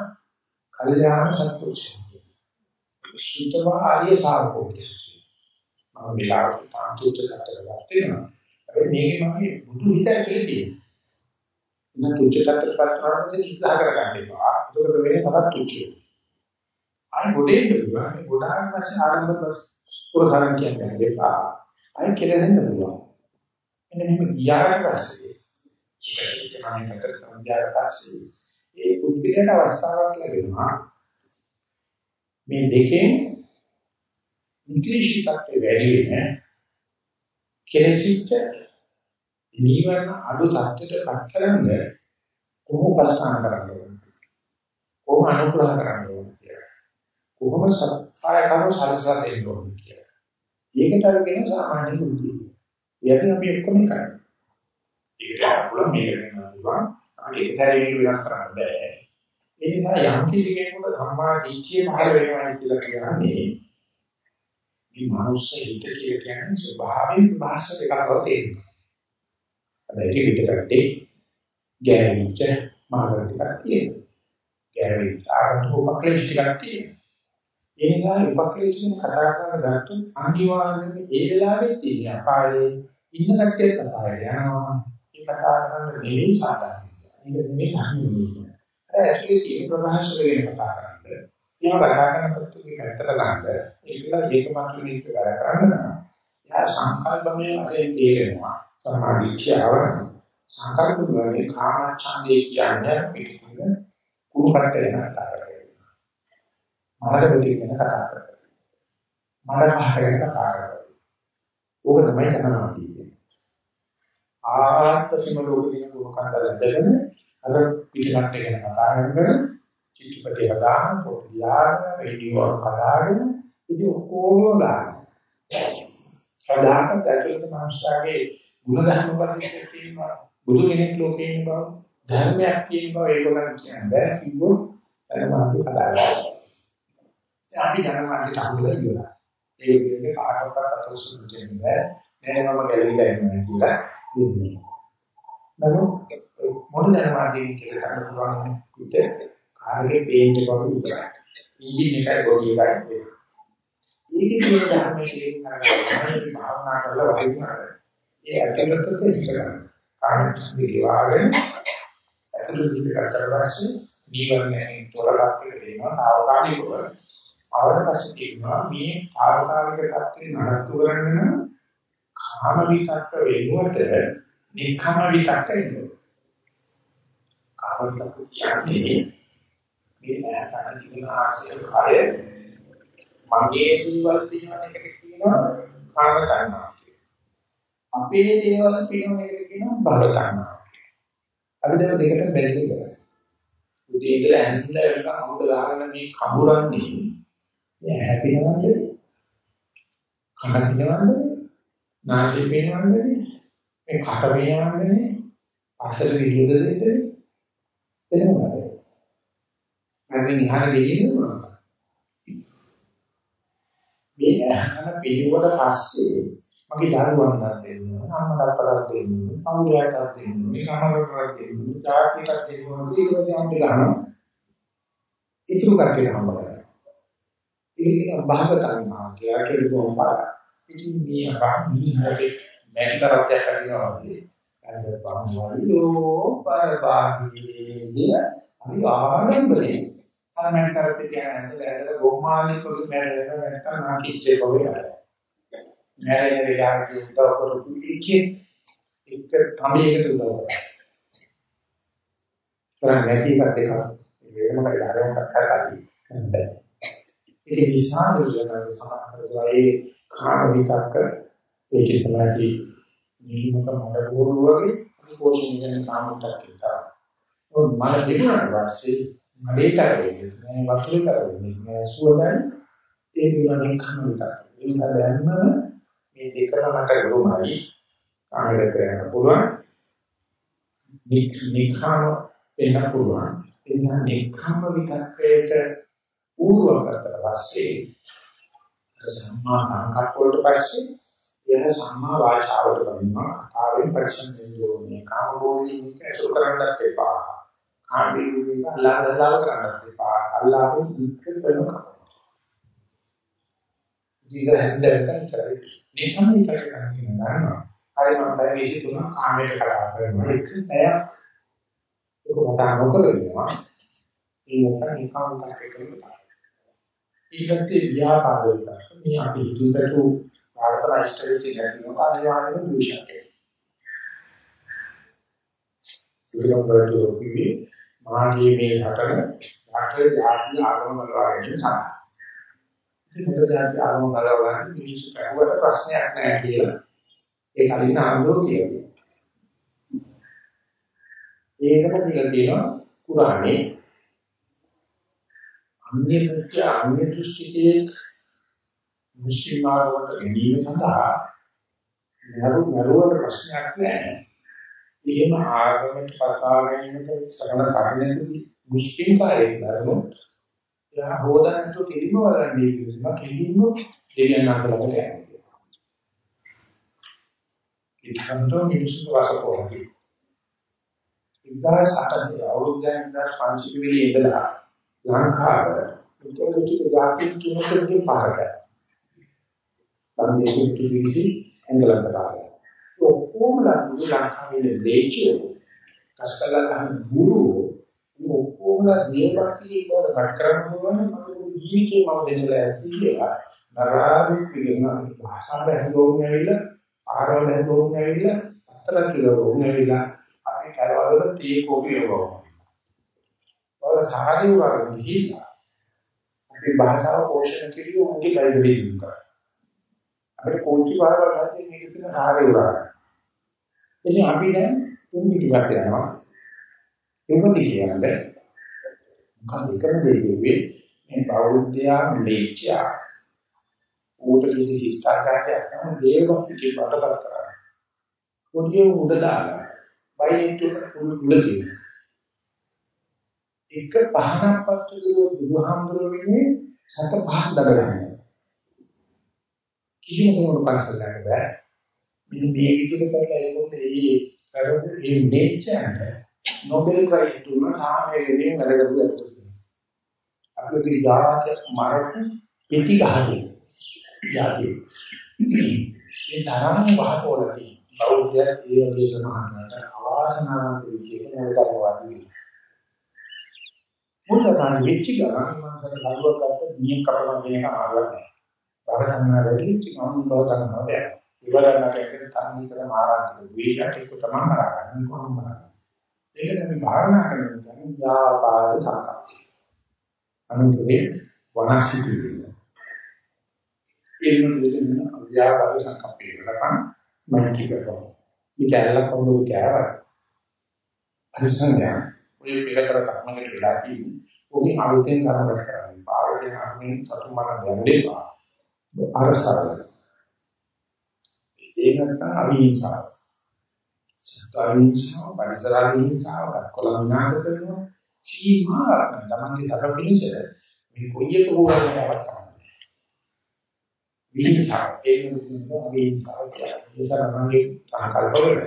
කල්යාණ සත්පුරුෂය. සුතව ආර්ය ශාවකෝය. මම විලාප තාන්තුත කරලා තියෙනවා. හැබැයි මේකේ මගේ බුදු හිතයි කියලා තියෙනවා. ඉතින් තුච්ච කටට පස්සට ඉස්සහ කරගන්න එපා. ඒකට වෙන්නේ තවත් තුච්චයි. අය ගොඩේ ඉන්නවා. මේ ගොඩාක් පස්සේ ආරම්භ පුරහරන් කියන්නේ එපා. අය කෙරෙන්න පුළුවන්. එන්න මෙහෙම ගියාට පස්සේ ඒක තමයි මතක තමයි ගියාට පස්සේ ඒ පුද්ගලයාට අවස්ථාවක් ලැබෙනවා. මේ දෙකෙන් නික්ලිෂිතත්වයේ වැඩි වෙන කෙලෙසිට නීවරණ අඩු තත්ත්වයට පත් කරන්න කොහොම ප්‍රස්ථාන කරන්න ඕනේ කොහොම අනුග්‍රහ කරන්න ඕනේ කියලා. කොහොම සත්‍යය කරන සලසලා දෙන්න ඕනේ කියලා. ඒකට අරගෙන සාමාන්‍ය බුද්ධිය යටින් අපි ඔක්කොම කරන්නේ ඒකට පුළුවන් මේක වෙනවා පුළුවන් අනේ ඒතරේ වෙනස් කරන්න බෑ ඒ නිසා යම් කිසි කෙනෙකුට සම්මා දිට්ඨිය පහළ වෙනවා කියලා කියන්නේ මේ මනුස්ස හිත කියලා කියන්නේ ස්වභාවයෙන් භාෂ දෙකක් බව තේරෙනවා. හැබැයි ඒක පිටකටේ ගැරිච්ච මාර්ග ටිකක් තියෙනවා. ගැරිච්ච ආරම්භ උපක්ලේශ ටිකක් තියෙනවා. ඒ නිසා උපක්ලේශයෙන් කතා කරන දාට අනිවාර්යයෙන්ම ඒ වෙලාවේ තියෙන අපායේ ඉන්න කට්ටිය කතාවේ යනවා. ඒ කතා කරන දෙවි සාධාරණයි. ඒක නෙමෙයි අනිවාර්යයෙන්ම. ඒ ඇතුලේ තියෙන ප්‍රභාෂ වෙන කතා කරන්නේ එහෙම කතා කරනකොට ඒක ඇත්තට ගන්න ඒකලා ඒකමත් මේක වැඩ කරන්න යා සංකල්පමය වශයෙන් තේරෙනවා සමාධිය ආවරණ සංකල්ප වලේ කාමච්ඡන්දේ කියන්නේ පිටින් කුණු කරට වෙන කතා කරනවා මනස පිටින් වෙන කතා කරනවා මනස පහර වෙන කතා කරනවා ඕක තමයි කරනවා කියන්නේ ආත්ම සිමලෝකේ කුණු කරට දැදගෙන අර පිටිකට ගැන කතා කරනවා චිත්‍රපටය හදාගෙන පොත් ලියාගෙන රේඩියෝ කතාගෙන ඉතින් ඔක්කොම ගන්න. සදාහන් දැකලා මනුෂ්‍යගේ ගුණධර්ම පරිච්ඡේදය තියෙනවා. බුදු කෙනෙක් ලෝකේ ඉන්න බව ධර්මයක් කියන බව ඒගොල්ලන් කියන්නේ කිව්වොත් ධර්මාන්ති කතාවක්. අපි ධර්මාන්ති අහුවලා ඉවරයි. ඒ කියන්නේ කාටවත් අතොස්සු දෙන්නේ නෑ. නෑ මම ගැලවිලා ඉන්නවා කියලා දෙන්නේ. නමුත් මොන ධර්මාන්ති කියලා ගන්න පුළුවන් විදිහට කාර්යයේ පේන්නේ වගේ විතරයි. ඉන්ජින් එකයි බොඩි එකයි වෙන්නේ. ඒකේ තියෙන ධර්මයේ තේරුම් ගන්න භාවනා කරලා වහිනවා. ඒ ඇතුළතට ඉස්සරහ. කාර්ය විවාහයෙන් ඇතුළත ඉඳලා පස්සේ නීවරණයෙන් තොරලක් කියලා තාවකාලිකව ආවද පස්සේ කියනවා මේ තාවකාලික තත්ත්වේ නඩත්තු කරගෙන කාම විතක්ක වෙනුවට නික්කම විතක්ක එනවා. කාම විතක්ක කියන්නේ මේ ඈතන තිබෙන ආශය කය මගේ දේවල් තියෙන එකට කියනවා කාම තණ්හා කියලා. අපේ දේවල් තියෙන එකට කියනවා භව තණ්හා. අපි දැන් දෙකට බෙදලා ඉවරයි. උදේ ඉඳලා ඇඳලා වෙනකම් අමුඩ ගහගෙන මේ කඹරන්නේ මේ හැපෙනවද? කන පිනවද? නාසය පිනවද? මේ කට පිනවද? අසල විදියද දෙන්නේ? එතනමද? මම ඉහළ ගෙලින්න මොනවද? මේ අහන පිළිවෙල පස්සේ මගේ දරුවන්ට දෙන්න, අම්මලාට දෙන්න, පවුලට දෙන්න, කනවලට දෙන්න, ජාතියට දෙන්න, ඊළඟට යන්න ගන්නවා. ඉතුරු කරගෙන හම්බවලා. ඒක භාගතන් මාර්ගයට ලෝකපාර. ඉතින් මේ අපාමී හැටි මැටි කරක් දැක්කනවා වගේ. අර පාමුවලියෝ පරපාගී අපි ආරම්භනේ අරමෙන් කරත් කියන්නේ ඇදලා ගොම්මාලි පොඩි මැරෙන්න නැත්නම් නාකිච්චේ වගේ ආය. මැරෙන වෙලාවට උදව් කරපු එකේ එක තමයකට උදව් කරා. කරන්නේ නැති එකත් එක වෙනම කරලා කරලා බෑ. ඒක නිසා දුර්ජනක සමාහතරලා ඒ කාම විතක්ක ඒකේ තමයි නිමක මොඩ බෝරු වගේ පෝෂණය කරන කාමයක් කියලා. ඔය මම දෙන්නාට පස්සේ මඩේට වෙන්නේ නෑ වතුරට වෙන්නේ නෑ සුවදයි ඒ විදිහට කන විතර. ඒ නිසා දැන්ම මේ දෙකම මට ගුරුමයි කාමයට කරන්න පුළුවන්. නික්ඛාම වෙන්න පුළුවන්. ඒ නිසා නික්ඛාම විතක්කයට ඌර්ව කරලා පස්සේ සම්මා සංකප්ප වලට පස්සේ එන සම්මා වාචාවට කරනවා කතාවෙන් පරිස්සම් වෙන්න ඕනේ. කාමභෝගී ඇසුර කරන්නත් එපා. කාමී අල්ලාහලා කරන්නත් එපා. අල්ලාහෙන් ඉක්ක වෙනවා. ඊට හැන්දෙන් කරේ. මේ තමයි කරන්නේ නේද? හරි මම පැය 23 කාමයට කතා කරනවා. ඒක නෑ. ඒක මට නොකරනවා. ඒක නිකන් එකකට ඊටත් ව්‍යාපාර විකාශ මේ අපි හිතුවටු ආර්ථික ඉස්තරිටි නැතිව අනිවාර්යයෙන්ම දුෂණය. ඉරියව්වලට කිවි මාගේ මේ හතරන රටේ ජාති ආගම වලවගෙන සඳහන්. ඉතින් මොකද ජාති ආගම වලවගෙන මිනිස්සු කවුරුත් ප්‍රශ්නයක් නැහැ කියලා ඒ කලින් ආන්දෝ කියන්නේ. ඒකම කියලා තියෙනවා කුරානේ අන්‍ය මුඛ්‍ය අන්‍ය දෘෂ්ටිකේ මුස්ලිම් ආගමට ගැනීම සඳහා නරු නරුවට ප්‍රශ්නයක් නැහැ. එහෙම ආගමට කතා ගැනීමට සරණ කරන්නේ මුස්ලිම් කාරේ නරුත් එයා හොදන්නට කෙලිම වරන්නේ කියනවා කෙලිම දෙවියන් අතරට යනවා. ඉක්කන්තෝ මිනිස්සු වාසකෝහි. ඉදා සාතේ අවුරුද්දෙන් 500 විලි ඉඳලා ලංකාව උතුරට ජාති තුනකදී පාරක. සංදේශික කිවිසි එංගලන්ත කාලය. ඔක්කොම ලංකාවේ දේශය කස්කලහන් ගුරු ඔක්කොම දේවත්‍රි වල වට කරන්න ඕන මම ජීවිතේ මම දෙන්නලා ඇති කියලා නරාදික් කියන භාෂාව හැදෝම් ඇවිල්ලා ආරවල හැදෝම් ඇවිල්ලා අතර කියලා ඕම් ඇවිල්ලා අපි කරවල තේ කෝපි යවනවා. ඔය සාහරි වගේ ගිහිල්ලා අපි භාෂාව පෝෂණය කිරීම උන්ගේ ලයිබ්‍රරි එක කරා. අපිට කෝච්චි පාරවල් හදන්නේ මේක තියෙන සාහරි වගේ. ඉතින් අපි දැන් තුන් පිටිපස්ස යනවා. එමුදි කියන්නේ මොකද එකම දේ කිව්වේ මේ බෞද්ධයා මෙච්චා ඌට කිසි හිස්තාකාරයක් නැහැ දේව පිටේ බඩපත් කරා. පොඩිය උඩ දාලා බයිට් එක උඩදී එක පහනක් පත්තු බුදුහාමුදුරුවෝ වෙන්නේ සත පහක් දරගන්න. කිසිම කෙනෙකුට පස්සට ගන්න බෑ. මෙන්න මේ විදිහට කරලා ඒකට ඒ කරපු මේ නේචර් නොබෙල් ප්‍රයිස් දුන්න සාමයේ වැඩගතු ඇතුළත. අපිට යාට මරපු පිටි ගහන්නේ. යාදී. මේ තරම් වහතෝලදී බෞද්ධය ඒ වගේ සමානකට අවාසනාවන්ත විදිහට නේදවදී. මුලතන වෙච්ච ගමන් මම කර කරුවක් ගත්ත නියම කපන කියන ආවරණ. බරගන්නා වෙලිච්ච මම බව ගන්නවා බෑ. ඉවරන්නට එක්ක තන්නේ කර මාරාන්තික වේලට එක තමයි මරගන්න කොහොමද? ඒක තමයි භාවනා කරන යාපාද සංකප්ප. අනුතරේ වනසිතු වෙනවා. ඒ වෙනුවෙන් අව්‍යාපාද සංකප්පේ කරපන් මම කියනවා. මේක ඇල්ල කොහොමද කියලා. අනිසංඥා ඔය පිළිකර කර්මකට වෙලා තියෙන්නේ. ඔගේ අලුතෙන් කරවස් කරන්නේ. පාවලෙන් අරමින් සතුන් මරන්න යන්නේපා. අරසාර. ඒක නැත්නම් අවිහිංසාව. සත්‍විංසාව, පරිසරාවිහිංසාව, කොළඹ විනාශ කරනවා. සීමා තමන්ගේ සතර පිළිස මේ කොයි එක හොරන්නේ තමයි. විහිංසාව ඒක නෙවෙයි විහිංසාව කියන්නේ. ඒක තමයි සංකල්පවල.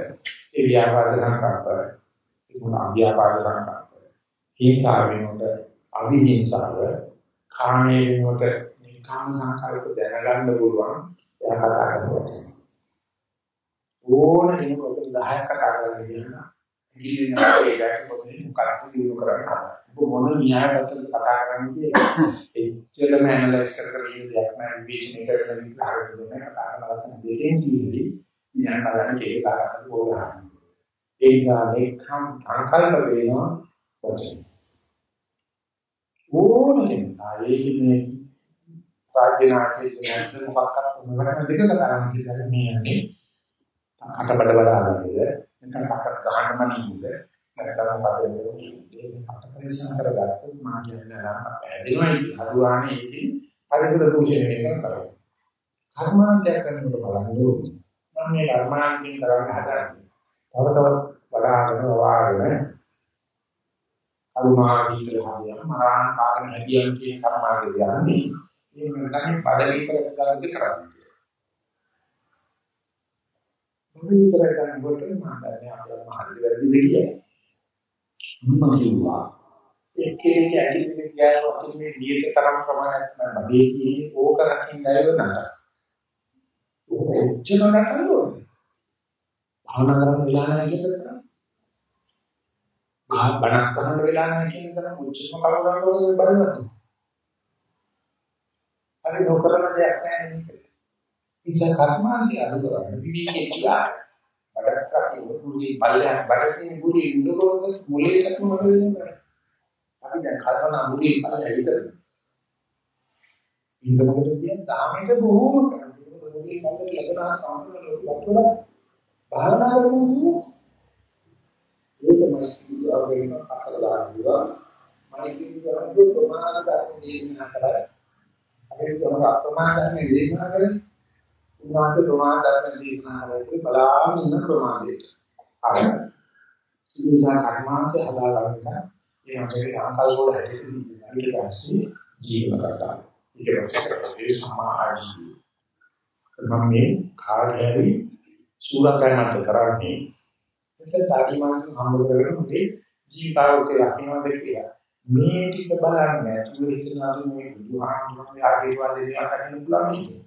ඒ ව්‍යාපාර සංකල්පවල. ඒකම අව්‍යාපාද සංකල්ප. හේතාව වෙනකොට අවිහිංසාව කාමයේ වෙනකොට නිකාම සංකල්ප දැනගන්න පුළුවන් එයා කතා කරනවා. ඕන කෙනෙකුට 10ක් කතා කරන්න කියනවා. ඉතින් ඒකට පොතේ මොකක්ද දිනු කරන්නේ. ඔබ මොන න්‍යායපත්‍රයක කතා කරන්නේ එච්චරම ඇනලයිස් කර කර ඉන්න දෙයක් නෑ විශ්ලේෂණය කරගෙන විස්තර කරන කතා කරන දෙකෙන් කියන්නේ න්‍යාය කරන්න කේක කරන්න ඕන. ඒ නිසා ලේඛම් සංකල්ප වෙනවා වචන. ඕනෙම ආයේකිනේ රාජ්‍යනාටකයේ දැන් මොකක්ද මොනවද දෙක කරන්නේ කියලා මේ යන්නේ. අටබඩ බදාගන්නද නැත්නම් අකට ගහන්න මනින්ද නැත්නම් පදේ ඒක අට පරිස්සම් කරගත්තොත් මා කියන්නේ නම් ඇදෙනවයි හරුවානේ ඉතින් පරිසර දූෂණය කරනවා. කර්මාන්තය කරනකොට බලන්න ඕනේ. මම මේ කර්මාන්තයෙන් කරන්න හදන්නේ තව තවත් වඩාගෙන වාගෙන අරුමා සීතල හදියම මරාණ කාගෙන හැදියන් කියන කර්මාවේ යන්නේ මේ මෙතනින් බඩලි කරගන්න කරන්නේ විතර ගන්නකොට මම දන්නේ අපේ මහල්ලි වැඩි දෙවිය. මම කිව්වා එක්කෙනෙක් ඇටිෙන්නේ ගෑනු අපි මේ නියත තරම් ප්‍රමාණයක් තමයි බඩේදී ඕක රකින්න ඇයව නට. ඕක එච්චර නටනවද? භාවනා කරන වෙලාව නැහැ කියලා ආ බණක් කරන වෙලාව නැහැ කියන තරම් උච්චම කවදාවත් බලන්න. අර නොකරන දෙයක් නැහැ නේද? ඉතින් කර්මාන්තය අඩු කරගන්න විවිධකේ කියලා බඩක් අපි උඩුගේ බල්ලයන් බඩේ මුලේ ඉන්නකොට මුලේ එකම මොකද වෙන්නේ? අපි දැන් කල්පනා මුලේ බල්ලය විතරයි. ඉන්නකොට කියන්නේ තාමෙට බොහෝම කරන්නේ. මුලේ බල්ලට ලැබෙනා සාමාන්‍ය ලොකු භාවනා කරනවා ඒක තමයි ආවෙන්න අසලා දිවා මම කියන්නේ ප්‍රමාණ ධර්ම දේශනා කරා අපේ තමයි අප්‍රමාණ ධර්ම දේශනා කරන්නේ උන්වහන්සේ ප්‍රමාණ ධර්ම දේශනා කරේ බලාගෙන ඉන්න ප්‍රමාණයට අර ඉතින් කර්මාංශ හදාගන්න ඒ අපේ ආකල් වල හැදෙන්නේ ඊට පස්සේ ජීවන කරා ඊට පස්සේ ඒ සමාජී මම මේ කාර්යය සූරකයන්ට කරන්නේ එතන තාඩිමාන හම්බ කරගෙන උදේ ජීවිතාවක යකිනවද කියලා. මේ ටික බලන්නේ නැතුව හිතනවා මේ බුදුහාමුදුරුවෝ ආශිර්වාද දෙනවා කියන පුළුවන් නේද?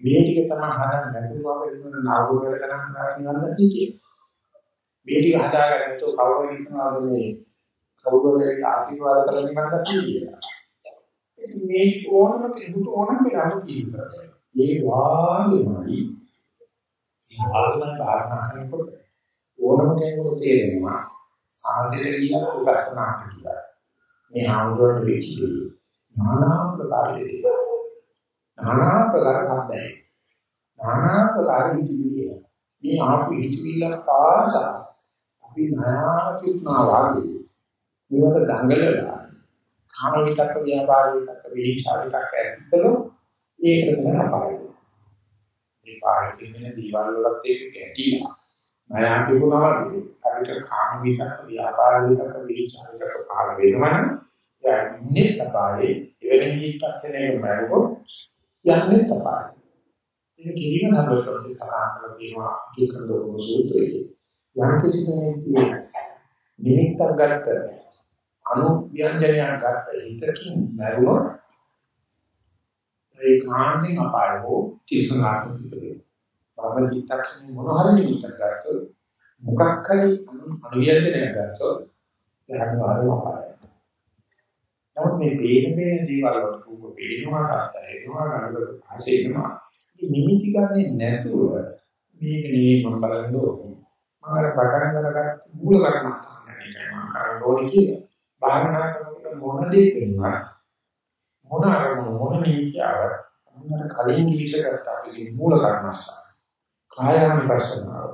මේ ටික තමයි හදන්න නැතුව අපේ ඉන්න නාගුල වල ගණන් කරන්නේ නැහැ මේ ටික හදාගන්න තෝ කවුරු හිතනවාද මේ කවුරු වල ආශිර්වාද කරන්නේ නැත්නම් කියලා. මේ ඕනම කෙනෙකුට ඕනම වෙලාවක කියනවා. මේ වාගේමයි භාවනා භාවනා කරනකොට ඕනම කෙනෙකුට තේරෙනවා සාධිත කියලා උපකරණා කියලා. මේ ආන්දෝලන වෙච්චි නානා ප්‍රකාරයේ නානා ප්‍රකාර හදයි. නානා ප්‍රකාර හිතිවිලිය. මේ ආපු හිතිවිල්ල කාස අපි නානා කිත්නා වාගේ මේවට දඟලලා කාම විතක්ක ව්‍යාපාර විතක්ක විහිංසාව විතක්ක ඇත්තලෝ ඒක තමයි අපායයි. මේ පාරේ තියෙන දීවල් වලත් ඒක ගැටිලා මයන් තිබුණා වගේ අපිට කාම විතක් ව්‍යාපාර විතක් විචාරක පහළ වෙනවනම් යා ඉන්නේ තමයි එවැනි ජීවිතයක් නේ මරුවොත් යන්නේ තමයි ඒක කිරීම සම්බන්ධව සාකච්ඡා කරනවා ඒකඳෝ සූත්‍රයේ. යම් කිසි කෙනෙක් නිමිත්තක් ගත්ත අනු ව්‍යංජනයක් ගත්ත හිතකින් මරුවොත් ඒ කාණ්ඩෙන් අපායෝ තිසනාට පිටේ භවන චිත්තක්ෂණය මොන හරි නිමිත්තක් ගත්තොත් මොකක් හරි අනුවියදනයක් ගත්තොත් එහාට ආරෝ අපායයි. නමුත් මේ පේන පේන දේවල් වලට රූප පේනවා අත්හැරෙනවා නරක ආසෙනවා. මේ නිමිති ගන්නේ නැතුව මේක නෙවෙයි මම බලන්න ඕනේ. මම අර පටන් ගන්නකට මූල කර්මස්ථානය එකයි මම කරන්න ඕනේ කියලා. භාවනා කරනකොට මොන දේ වෙනවා මොන අරමුණ මොන නිමිතියව මොනකට කලින් කිවිසකට අපි මූල කර්මස්ථාන කායානුපස්සනාව.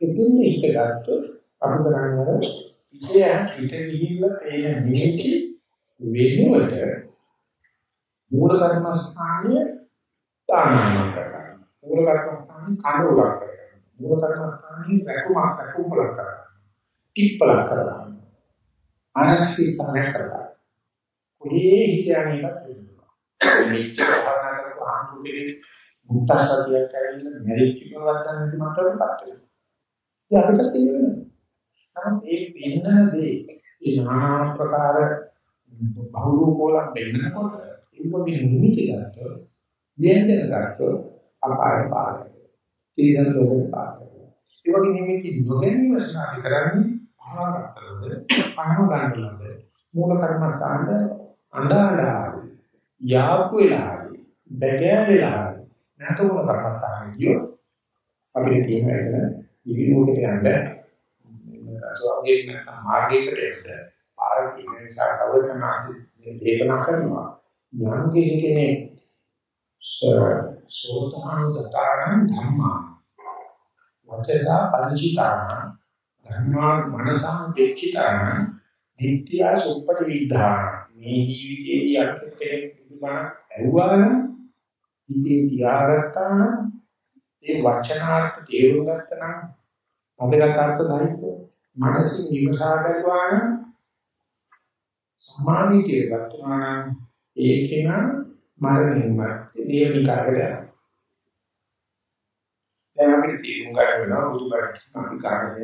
ඉතින් මේක ගත්තොත් අපි කරන්නේ ඉතිය හිත ගිහිල්ලා තේන නිමිති වෙනුවට මූල කර්මස්ථානයේ දානම කරනවා. මූල කර්මස්ථානයේ කඩෝලක් කරනවා. මූල කර්මස්ථානයේ රැකුමක් රැකුම්පලක් කරනවා. ටිප්පලක් කරනවා. අනස්කීස්ථානයක් කරනවා. කුලේ හිතන්නේ නැහැ. මෙච්චර භාවනා කරලා ආන්තු කෙනෙක් මුත්තසතියක් ඇවිල්ලා මැරිච්ච කෙනෙක් ගන්න මට පත් වෙනවා. ඒ අපිට තේරෙනවා. නමුත් ඒ වෙන්න දේ ඒ নানা ආකාර බහුරූපෝල වෙන්නකොට ඒක මේ නිමිති ගන්නතො ව්‍යංජන ගන්නතො අපාය පාරයි. ඊදන් ලෝකේ පාරයි. ඒ වගේ නිමිති නොගැනීම සාධි කරන්නේ ආහාරතරද පහන ගන්නලද මූල කර්මස්ථානද අඬාඩාවි යාපු වෙලාවි බැගෑවෙලා නැතෝම කර්මස්ථානෙ කියෝ අපිට තියෙන එක ඉවිලෝකට යන්න සෝගේ නැත්නම් මාර්ගයකට එන්න පාර කියන නිසා කවදානාසි දේශනා කරනවා. යම් කෙනෙක් සෝතානුදතරං ධම්මා වචසා පරිචිතාන ධම්මා මනසං දෙක්ඛිතාන දිට්ඨිය සුප්පටි විද්ධාන මේ ජීවිතයේ යම් කෙනෙක් බුදුබණ ඇහුවා නම් හිතේ තියාගත්තා නම් ඒ වචනාර්ථ තේරුම් ගත්තා නම් අපේකට අර්ථ ධෛර්යය මනසින් විමසා ගන්නවා නම් සමාධිය කියගත්තා නම් ඒකේන මරණයම නියමිකාරය දැන් අපි අපිට තේරුම් ගන්න වෙනවා බුදුබණ අපි කාරණය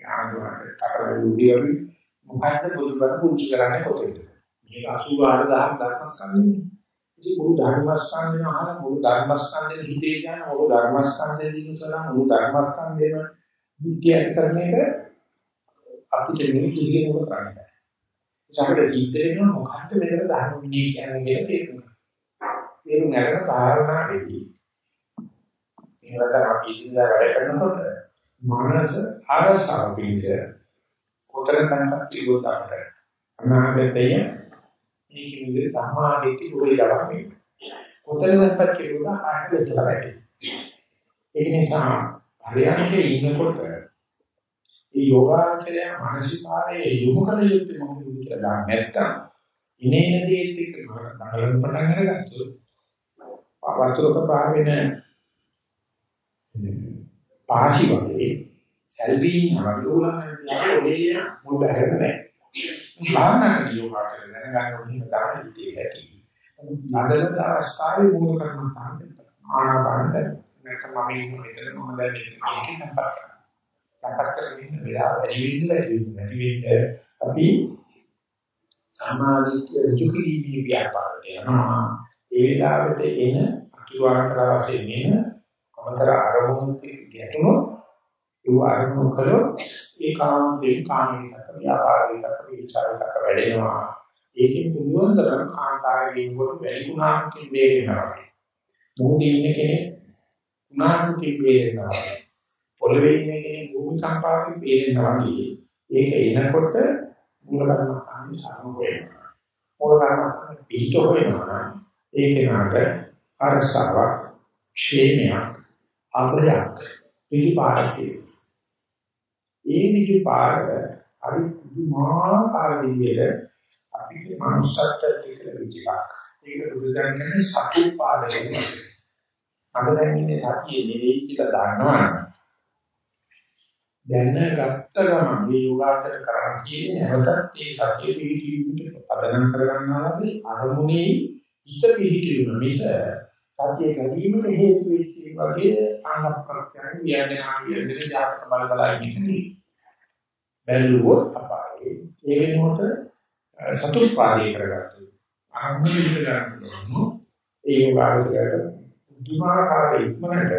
ආනන්දට තරවලුදී අපි මොකද්ද බුදුබණ පුංචි කරන්නේ කොතනද? මේක 84000 ධර්මස්කන්ධනේ ඉතින් මුළු ධර්මස්කන්ධේම අහලා මුළු ධර්මස්කන්ධේ හිතේ යන මුළු ධර්මස්කන්ධේ දිනු කරා මුළු ධර්මස්කන්ධේම විද්‍යාව කරන එක අපිට මේ කිසිම මොකක් කරන්නේ නැහැ. ඒකට සිද්ධ වෙන මොකක්ද මෙතන ධර්ම විනය කියන්නේ කියලා තේරුම් ගන්න. තේරුම් ගන්න භාවනාවේදී ඒකට අපි ඉඳලා වැඩ කරනකොට මනස අරසාව පිළිද කොතරම්කට තිබුණාද අනාගතයේ මේකෙන්නේ සමාධියට උරේ ගවන්නේ කොතරම්කට කියුණා ආයෙත් ඉස්සරහට ඒක නිසා හරියන්නේ ඉන්නකොට ඒ යෝගාචරය මානසිකාරයේ යොමු කළ යුත්තේ මොකද කියලා දන්නේ නැත්නම් ඉනේන දේත් එක්ක නගලන පටන් අරගත්තොත් වතුරක පාවෙන පාසි වගේ සල්වීන වගේ උලන්නේ ඔලේ මුල බහැරෙන්නේ නැහැ. භාවනා යෝගාචරය දැනගන්න ඕනේ තමයි ඉතින් ඇති. නඩල අවස්ථාවේ මූල කර්මස්ථාන ආනාපාන නැත්නම් මම ඉන්න මෙතන මම දැන් මේකේ නම්පත් නම්පත් කරගෙන ඉන්න වෙලාව වැඩි වෙන්න වැඩි වෙන්න අපි සමාධිය ඍජුකිරීමේ ව්‍යාපාරය යනවා. ඒ වෙලාවට එන අතුවාකට අවශ්‍ය වෙන අමතර අරමුණු ගැටුණොත් ඒ අරමුණු කළොත් ඒකාන්තයෙන් කාමීකක ව්‍යාපාරිකක විචාරකක වැඩෙනවා. ඒකෙන් පුළුවන් තරම් කාන්තාරයෙන් කොට වැඩි ගුණාන්තින් වේගෙනවා. මොහොතේ ඉන්න කෙනෙක් ගුණාන්තින් වේගෙනවා. පොළවේ ඉන්න කෙනෙක් භූමි කම්පාවෙන් වේගෙනවා වගේ. ඒක එනකොට මූල කර්මස්ථානේ සාම වෙනවා. මූල කර්මස්ථානේ පිට වෙනවා. ඒක නාට අරසාවක් ക്ഷേමයක් අබරයක් පිළිපාරක් ඒ විදිපාර හරි පුදුමාකාර විදියට අපිට මනුස්සත්වයට කියලා විදිහක්. ඒක දුරදන් කියන්නේ සතුපාදකේ. අද දැන් ඉන්නේ සතියේ නෙවෙයි කියලා දන්නවනම් දැනගත්ත ගමන් මේ යෝගාචර කරන්න කියන්නේ නැවතත් ඒ සතිය පිළිගීමට පදනම් කරගන්නාදී අරමුණේ හිත පිළිගීම මිස සතිය ගැනීමට හේතු වෙච්ච වගේ ආනප්‍රත්‍යයන් ව්‍යාජනා ව්‍යාජන ජාතක බල බල ඉන්නේ. බැලුවොත් අපායේ ඒ වෙනකොට සතුටුපාදී කරගත්තා. අරමුණ විතර ගන්නවා. ඒ වාග්යයට දුමාකාර ඉක්මනට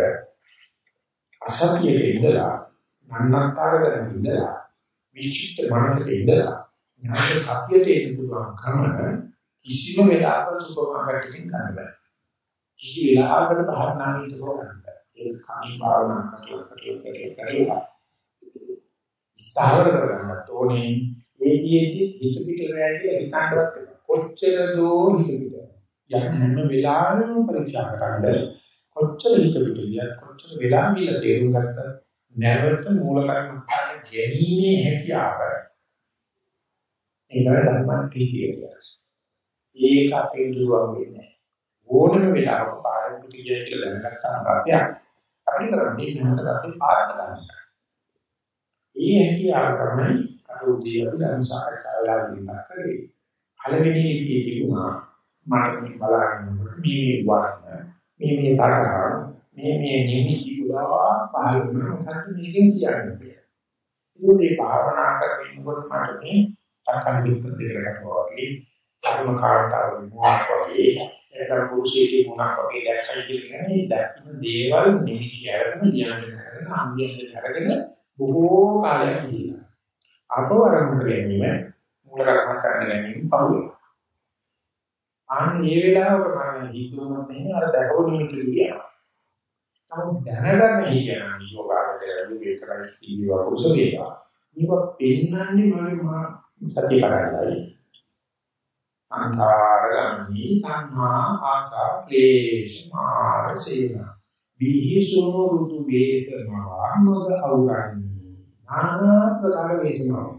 අසතියේ ඉඳලා නන්නත්තර කරගෙන ඉඳලා විචිත්ත මනසට ඉඳලා ඥාන සත්‍යයට එන්න පුළුවන් කම කිසිම වෙලාවක සුපර් මාකට් එකකින් ගන්න බෑ. කිසි වෙලාවකට භාවනාවේ ඉඳලා ගන්න බෑ. ඒක කණි භාවනා කරලා කරලා කරලා ස්ථාවර කරගන්නත් ඕනේ. ඒකෙදි හිත පිට රැඳිලා හිතන්නවත් කොච්චර දෝ හිත පිට. යන හැම වෙලාවෙම පරීක්ෂා කරන්න කොච්චර හිත පිට ගියත් කොච්චර වෙලා ගිහලා තේරුම් ගත්තත් නැවත මූල කර්මස්ථාන ගැනීමේ හැකියාව ඒකට ධර්මයන් කියනවා. ඒක අපේ දුරව වෙන්නේ. ඕනම වෙලාවක පාරමිත කිය කියලා දැනගත්තාම අපියක් අපි කරන්නේ නැවත අපි පාරට ගන්නවා. ඒ හැකියාව තමයි අරුදී අපි ධර්ම සාකච්ඡාවලා දිනක් කරේ. පළවෙනි එකේ තිබුණා මට මේ බලන්න මේ වර්ණ මේ මේ තරහ මේ මේ නිමිති උදාවා පහළ වුණා මොකක්ද මේකෙන් කියන්නේ. ඒක මේ භාවනා කරනකොට මට මේ අකල් විතර දෙකට වගේ ධර්ම කාර්යතාව මොනවක් වගේ එතන පුරුෂයෙකි මොනක් වගේ දැක්කයි කියන්නේ දැක්කම දේවල් නිමිති අරගෙන ඥානය කරගෙන අන්‍යයන් කරගෙන බොහෝ කාලයක් ඉඳලා අපවරම් ගැනීම මූල කර්ම කරන ගැනීම පහුවේ. අන්න ඒ වෙලාවක මම හිතුවොත් නේ අර දැකපු නිමිති කියනවා. නමුත් දැනගන්න කියන යෝගාවචරය විවේක කරන්නේ කීවා කුසලේවා. මේක පෙන්වන්නේ මම සත්‍ය කරගන්නයි. අන්තරගමී තණ්හා ආසා ක්ලේශ මාරසේන විහිසෝ රුතු වේතනවා නොද අවරන්නේ. නානා ප්‍රකාර වේසනවා.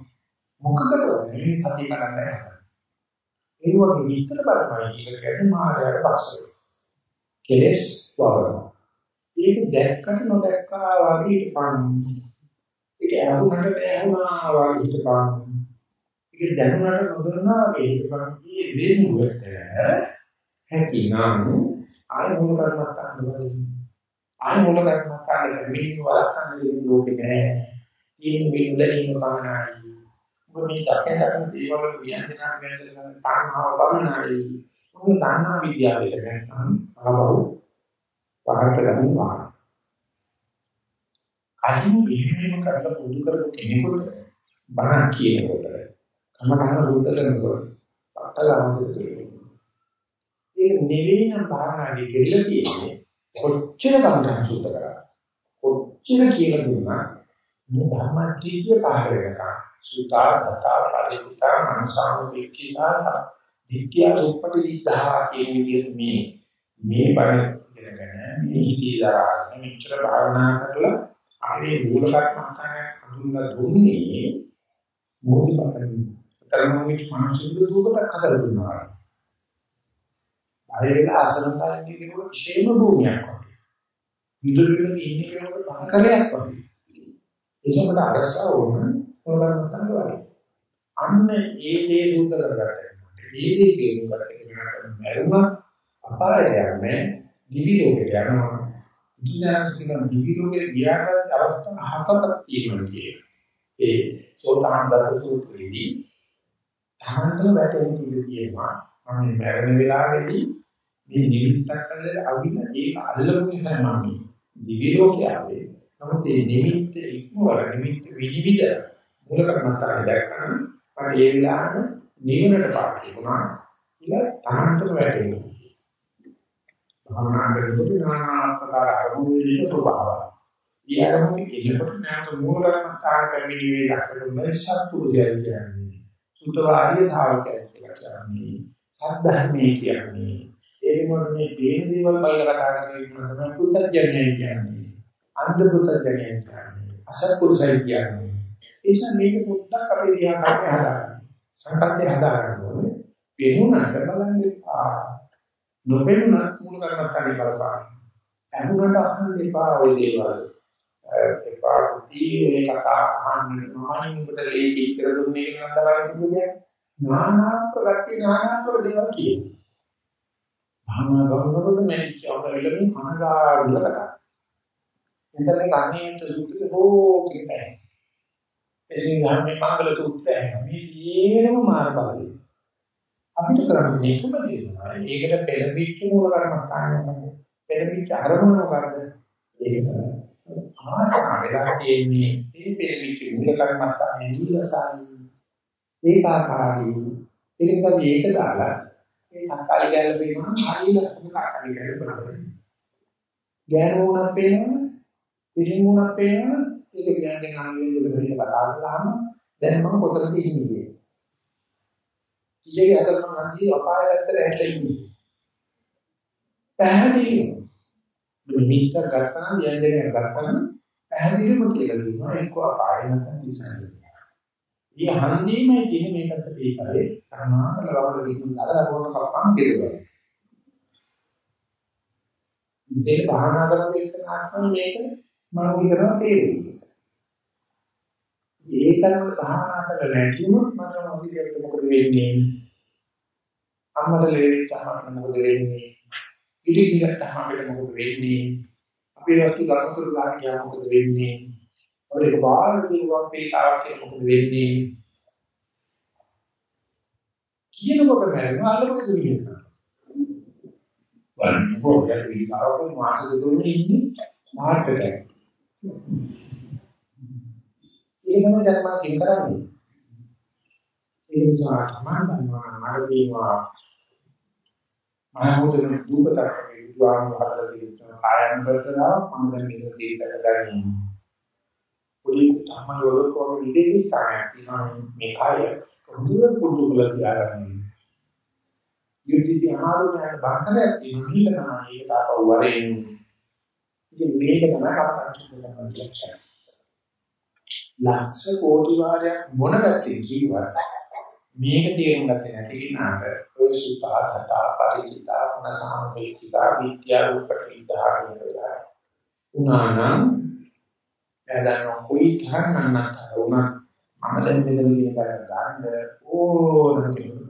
මොකකද මේ සත්‍ය කරන්නේ? ඒ වගේ විස්තර බලනවා කියන්නේ මායාවේ පක්ෂය. කෙලස් වවනවා. ඒක දැක්කට නොදැක්කා වගේ හිටපන්. ඒක ඇහුනට ඇහුනා වගේ හිටපන්. ඒක දැනුණට නොදන්නා වගේ හිටපන්. මේ වෙනුවට හැකිනම් ආය මොන කරන්නත් අනුවදින්. ආය මොන කරනවා කාලේ මිනිස්සු වලක්වන්න දෙන්නේ ලෝකේ නෑ. තියෙන වින්දනීය පමණයි. මොකද මේ දකින දකින දේවල් වියන්දනා වෙනදලා තණ්හාව පමණයි. මොකද තණ්හා විද්‍යාවට ගන්නම් ආවව පහරට ගන්න වාහන. අයින් විහිදීම කරලා පුදු කරපු කෙනෙකුට බණ කියනකොට කමඨහන බුද්ධ කරනකොට අතලම ඒක නෙවෙයි නම් භාවනාදී කියලා තියෙන්නේ. කොච්චර කමඨහන සුද්ධ කරා. කොච්චර කියලා දුන්නා. මේ ධර්මත්‍රිය පාර වෙනකම් සුතා දතා පරිත්‍තා මනසානුපේක්ෂිතා දිට්ඨිය උපපටි විදහා කියන විදිහට මේ මේ බණ ඉගෙනගෙන මේ හිතේ දරාගෙන මෙච්චර භාවනා කරලා ආවේ මූල කර්මස්ථානයක් හඳුන්ලා දුන්නේ මොකද තරමමිට මානසික දුකට කතර දුන්නා. ආයෙත් ආසනකාරී කෙනෙකුට ക്ഷേම භූමියක් වගේ. විදුලිවල ඉන්නේ කෙනෙකුට පහකරයක් වගේ. ඒකකට අරසව වුණ මොනවාද වගේ. අන්න ඒ දේ දුක කරගන්න. ඒ දේ තේරුම් ගන්න මැරුම අපාරය යන්නේ දිවි ලෝකයට යනවා. විඥානසිකන දිවි ලෝකේ ගියාට අවස්ථා හතක් තියෙනවා කියන්නේ. ඒ සෝතාන් දත්ත සූත්‍රයේදී ධානතල වැටෙන කීය තියෙනවා. මම මේ මැරෙන වෙලාවේදී මේ නිමිත්තක් කරලා අවින ඒක අල්ලපු නිසා මම දිවි ලෝකයේ ආවේ. නමුත් මේ නිමිත්ත ඉක්මවල නිමිත්ත විවිධ මූල කර්මස්ථාන දැක්කම මට ඒ වෙලාවට නිවනට පාටි වුණා. ඒක ධානතල වැටෙනවා. භාවනා කරනකොට নানা ආකාර අරමුණු වලින් ස්වභාවය. ඒ අරමුණේ කෙලෙකට නැවත මූල කර්මස්ථාන පැමිණි වේ ලක්ෂණ සත්පුරුෂයන් කියන්නේ. සුතවාදී ශාවකයන් කියලා කියන්නේ. සද්ධර්මයේ කියන්නේ. ඒ මොන මේ දේන දේවල් බලලා කතා කරගෙන ඉන්න තමයි පුත්තජනය කියන්නේ. අන්ධ පුත්තජනය කියන්නේ. අසත්පුරුෂය කියන්නේ. ඒ නිසා මේක පොඩ්ඩක් අපේ දිහා කරගෙන හදාගන්න. සංකල්පය හදාගන්න ඕනේ. වෙනුනට බලන්න එපා. නොපෙනුනත් මූල කර්මස්ථානේ බලපාන. අහුනට අහන්න එපා ওই දේවල්. එපා කුටි මේ කතා අහන්න නොමනින් උඹට ලේකි ඉතර දුන්නේ නන්දවයි කියන්නේ. නානාත්ම ගැටි නානාත්ම දේවල් කියන්නේ. භාවනා කරනකොට මේ කියවලෙමින් කනගාටුල කරා. එතන කන්නේට සුද්ධ හෝ කියන්නේ. එසින් ගන්නේ මංගල සූත්‍රය. මේ ජීවනම මාර බලයි. අපිට කරන්න මේකම දෙනවා. ඒකට පෙරදිච්ච මූල කර්මස්ථානයක්. පෙරදිච්ච අරමුණ මොකද්ද? ඒක ආසන වෙලා තියෙන්නේ මේ පෙරදිච්ච මූල කර්මස්ථානයේ නිලසාරී. ඒකාකාරී. ඒකත් ඒක දාලා ඒ සංකාලි ගැල පේනවා හරිය ලක්ෂණ කාකාලි ගැල බලන්න. ගෑනුණක් පේනවා, පිළිමුණක් පේනවා, ඒක කියන්නේ ආයෙත් දෙක කතා කරලාම දැන් මම කොතනද ඉන්නේ ඊයේ අතර මම හන්දිය අපාය පැත්තට ඇහැලා ඉන්නේ. පැහැදිලි. නිමිත්ත ගන්න යන්නේ ගන්න පැහැදිලිම කියලා කියනවා එක්ක අපාය නැත්නම් දිසන්නේ. මේ හන්දියමයි තියෙන මේ පැත්තට ඒකයි කර්මාකල වල විකුණන අර රෝණ කප්පන් කියලා. ඉතින් භාවනා කරන එක නාටකම් මේක මම විතරම තේරෙන්නේ. ඒ තරම භාවනා කරලා නැතිවොත් මට මොකද මොකද වෙන්නේ? අම්මට ලෙඩෙච්චාම මොකද වෙන්නේ? ඉතිගියටම අපිට මොකද වෙන්නේ? අපේ වස්තු ගන්නතුරු ගන්න ගියාම මොකද වෙන්නේ? අපිට බාහිර දිනුවක් පිළිකාවක් කියලා මොකද වෙන්නේ? කියනකොට මම අල්ලමුද කියනවා. බලන්න කොහොමද පිළිකාවක් මාස දෙකක් ඉන්නේ මාර්ගයට. ඒක තමයි දැන් මම කින් කරන්නේ. ඒ නිසා තමයි ගන්නවා මාර්ගීවා මනෝදෙන දුකතර විද්වාන් වහන්සේලා කියන කායන දර්ශනාව මම දැන් මේක දෙයකට ගන්න. පොඩි තමයි වලකෝ විදේශ ස්ථානයක් තියෙනවා මේ කාය හොඳට පුරුදු කරලා තියාගන්න. යුද්ධි අමාරුමයන් බංකලයක් තියෙනවා මේක තමයි ඒක තාපව වරෙන්. ඉතින් මේක තමයි අපට ලක්ෂණ. ලක්ෂ කෝටි වාරයක් මොන පැත්තේ ජීවත් මේක තේරුම් ගත්තේ නැති කෙනාට ඔය සුපාදතා පරිචිතා මනසාමේකිතා විද්‍යා රූපට විදාහන වෙලා උනානම් එදන් කොයි තරන්නත් උනා මම දැන් මෙතන කියන ගන්න ඕන කෙනෙකුට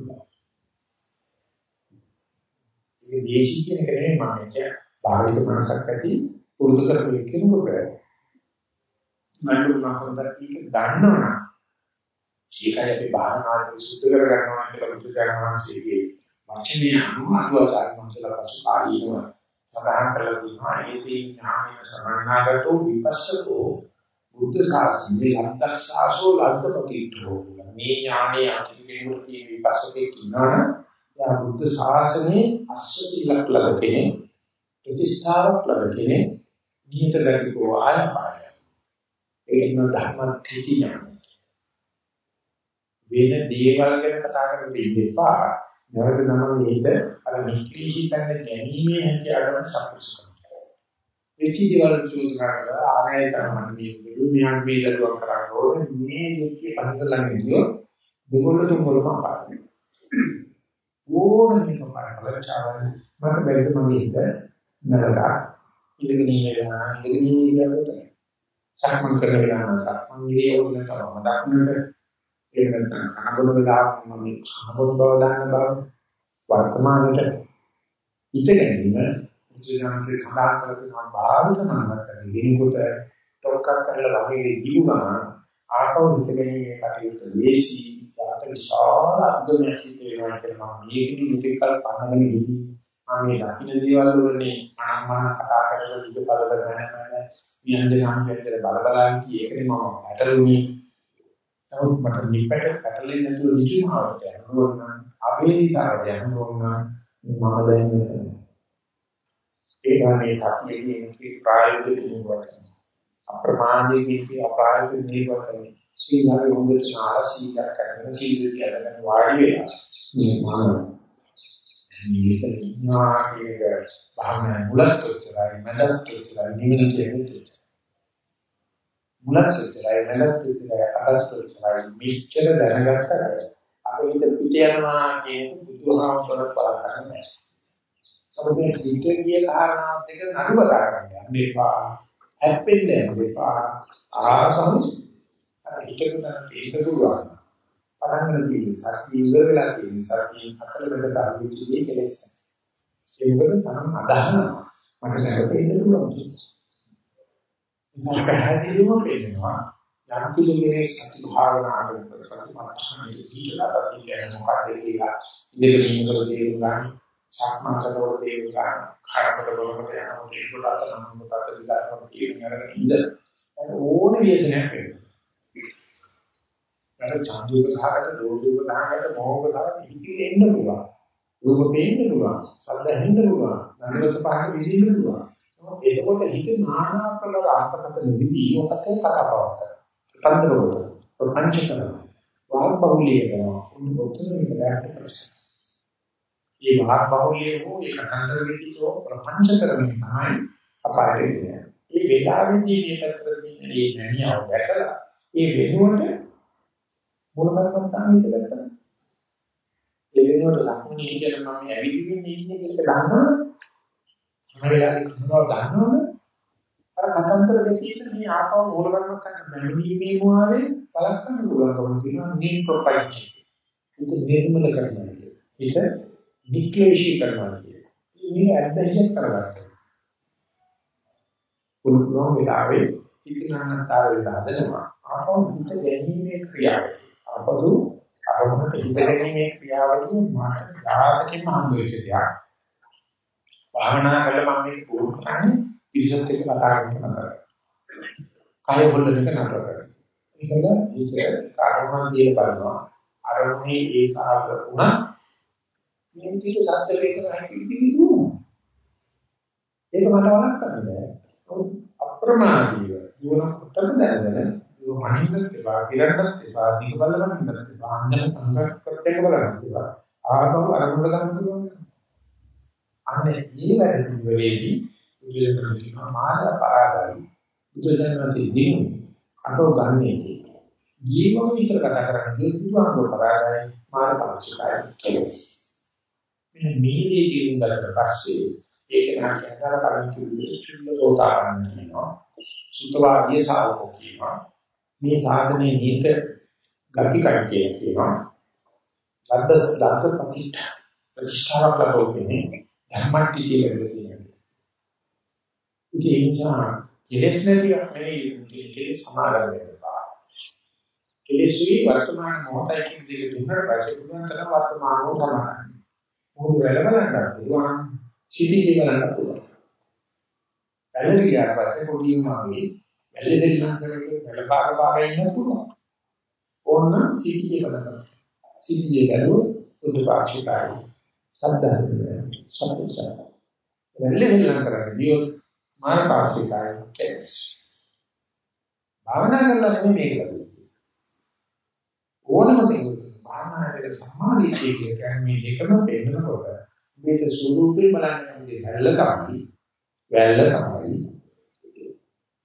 ඒ දේශී කියන එක නෙමෙයි මම කිය භාවිත මනසක් ඇති පුරුදු කරපු කෙනෙකුට. මම මොකක්ද ඒක දන්නවනම් ඒකයි අපි භාවනාවේ සුද්ධ කර ගන්නවා කියලා බුදු දහමන සීගේ වචනේ අනුමානුව ගන්නවා පසු කාලීනව සඳහන් කරලා තියෙනවා. ඒදී ඥානීය සරණාගතෝ විපස්සකෝ බුද්ධ ශාසනයේ අන්තස්සාසෝ ලද්දපතිත්‍රෝ මේ ඥානයේ අතිකේමුත් විපස්සකේ කියනවා යා බුද්ධ ශාසනයේ අස්සතිලක් ලැබෙන්නේ ප්‍රතිස්ථාවක් ලැබෙන්නේ නිහිත ගතිකෝ ආයපාය ඒකම ධර්ම ත්‍රිතිඥා වෙන දේවල් ගැන කතා කරන්න ඉන්න එපා. නැවත නම් මේක අර නික්ලී කරන ගැනීමේ හැකියාවම සම්පූර්ණ කරනවා. ඒ චීදවල චෝදනා කරලා ආරය තමයි මේ විදුමියන් වේලුවක් කරන්න ඕනේ. මේ යුක්තිය පහදලා නෙවියෝ දෙගොල්ල තුන්ගොල්ලම පාරයි. ඕනෙම පාරවල චාවන මට බැරිද මම ඉත නරක ඉඳගෙන ඉන්නවා ඉඳගෙන ඉන්නකොට සක්මන් කරන වෙලාව සක්මන් ඉරියව්ව වලට මතක්නට ඒක නැත්නම් කනබල වෙලාවක් මම කනබල බව දාන්න බව වර්තමානයේ ඉත ගැනීම උද්දේශනාන්තේ සඳහන් කරපු සම්භාවිත නාමකට ගෙනකොට තොක්කක් කරලා වගේ දීුණා ආපහු ඉත ගැනීමේ කටයුතු ලේසි යාට විශාල අද්දමයක් සිදුවෙනවා කියලා මම මේකෙදි මුතික කල් පන්නගෙන ඉන්නේ. මම මේ දකින්න දේවල් වලනේ අනම්මන කතා කරලා විද බලද නැනන වියන්දනාම් කියන බල බලා ඒකනේ මම ඇටලුනේ නමුත් මට නිපැට පැටලෙන්නේ නැතුව නිචුමාවට යනවා නම් අබේනිසාරට යනවා නම් මම දැන් ඒ ගානේ සත්‍යයේ කියන ප්‍රායෝගික නිවර්තන අප්‍රමාණයේ කියන අප්‍රායෝගික නිවර්තන සීලයේ හොඳට ආරසීල කරගෙන සීල කියලා වාඩි වෙලා. මේ මානව මේක ඉන්නවා කියන භාවනා මුලත් උච්චරයි මැදත් උච්චරයි නිමිති කියන්නේ මුලත් විතරයි නැලත් විතරයි අහත් විතරයි මෙච්චර දැනගත්තට අපේ හිත පිට යනවා කියන බුදුහාමුදුර බලන්න බෑ. අපේ පිට ගිය කාරණාවත් එක නඩුව කරගන්න යන්න එපා. හැප්පෙන්න යන්න එපා. ආසම හිතකට ඒක දුරවන්න. පරංගන තියෙන සත්‍ය ඉවර වෙලා තියෙන සත්‍ය අකල බෙද දාන්නේ කෙලෙස්. ඒකද තමයි අදහනවා. මට නැවත ඉන්න පුළුවන්. ඉතින් පැහැදිලිවම පේනවා යම් කිසි කෙනෙක් සති භාවනාවට ප්‍රතිපත්තන්නේ දීලා තියෙන මොකක්ද කියලා. ඉඳගෙන ඉන්නකොට තේරුම් ගන්න සාමාන්‍යතවල තේරුම් ගන්න කායකට බලකට යනවා ඒකට අත නම් මොකක්ද විලාසම කියන අරගෙන ඉඳ ඕනේ විශේෂණයක් වෙනවා. අර චාන්දුක සහගත දෝෂුක සහගත මොහොක සහගත ඉතිරි එන්න පුළුවන්. රූප පේන්න පුළුවන් ශබ්ද ඇහෙන්න පුළුවන් නරක පහක විඳින්න පුළුවන්. එතකොට හිත නානා ප්‍රකාර අර්ථකථන විදි ඔකට කතාවක් කරනවා. ප්‍රපංච කරනවා. වාග් බහුලිය කරනවා. උන් ඔතන මේක දැක්ක ප්‍රශ්න. මේ වාග් බහුලිය හෝ ඒ කතාන්තර විදිතෝ ප්‍රපංච කරන්නේ තමයි අපාරේ දෙන්නේ. මේ වේලාවෙදී මේ පැත්තට මේ නැණියව දැකලා ඒ වෙනුවට මොනවාක්වත් තමයි ඉතලකට. ඒ වෙනුවට ලක්ෂණ කියන මම ඇවිදින්න ඉන්නේ කියලා දන්නවනේ වෙලාවේ කරනවා ගන්නවද? අර කතන්දර දෙකේ මේ ආපව මූලවර්ණයක් ගන්න බැලීමේ මොහාවේ බලක් ගන්න පුළුවන්කම තියෙනවා මේ ප්‍රොෆයිල්. ඒක නිර්මල කරනවා. ඒක නික්ලේශී කරනවා. මේ ඇද්දහියක් කරගන්න. පුළුවන් වෙලාවේ ඉතිනානතර වෙලා හදනවා. ආපව හිත ගැනීමේ ක්‍රියාව. අපදු අරමුණට හිත ගැනීමේ ක්‍රියාවලිය මාට ධාතකෙම හම්බ වෙච්ච දෙයක්. භාවනා කළා මම මේ පුරුදු කරන්නේ පිරිසත් එක්ක කතා කරන නතර. කය හොල්ලන එක නතර කරනවා. ඒකද ඒක කාරණා දිහා බලනවා. අරමුණේ ඒකාග්‍ර වුණා. මේ විදිහට සත්‍ය වේදනා හිතෙන්නේ ඒක මට වළක් කරන්න බෑ. අප්‍රමාදීව ජීවන කොටම දැනගෙන ඒක මනින්නත් එපා, කිරන්නත් එපා, දිග බලන්නත් එපා, අන්දර සංගත කරගෙන බලන්නත් එපා. ආපහු අරමුණ ගන්න පුළුවන්. අන්න ඒ වැඩ පිළිවෙලේදී බුදුරජාණන් කියනවා මාන පරාදයි බුදුරජාණන්සේ දිනු අටෝ ගන්නේ ජීවම විතර කතා කරන්නේ බුදුහාමුදුර පරාදයි මාන පරාශකයි කෙලස් මෙන්න මේ දේ තේරුම් ගන්නට පස්සේ ඒක නම් කියනවා කලින් කිව්වේ චුල්ලෝතාරණ කියනවා. සුතවාදී ශාවකෝ කියනවා. මේ සාධනේ නිත ගති කට්ටිය කියනවා. ලද්ද ලද්ද ප්‍රතිෂ්ඨා. ප්‍රතිෂ්ඨාවක් ලබන්නේ ධර්මට්ටි කියලා කියනවා. ඒ නිසා කෙලෙස් නැතිව නෙවෙයි කෙලෙස් සමාදම් වෙනවා. කෙලෙස්ුයි වර්තමාන මොහොතයි කියන දෙක දුන්නට පස්සේ පුළුවන් තරම් වර්තමානව සමානයි. මොකද වැළවලන්න පුළුවන් සිටිවිලි ගන්න පුළුවන්. වැළලි ගියාට පස්සේ පොඩි උමාගේ වැළලි දෙන්නම් කරගෙන වැළ පාර පාර ඉන්න පුළුවන්. ඕන්න සිටිවිලි ගන්න. සිටිවිලි ගලුවොත් බුද්ධ පාක්ෂිකයි. සද්ධාර්ථය සම්පූර්ණ. වැළලි දෙන්නම් කරගෙන දියොත් මාන පාක්ෂිකයි කෙස්. භාවනා කරලා නෙමෙයි මේක ලැබෙන්නේ. ඕනම දෙයක් භාවනාවේ සමාධිය කියන්නේ මේ දෙකම පෙන්නකොට මේක ස්වરૂපේ බලන්නේ මේ වැල්ල තමයි වැල්ල තමයි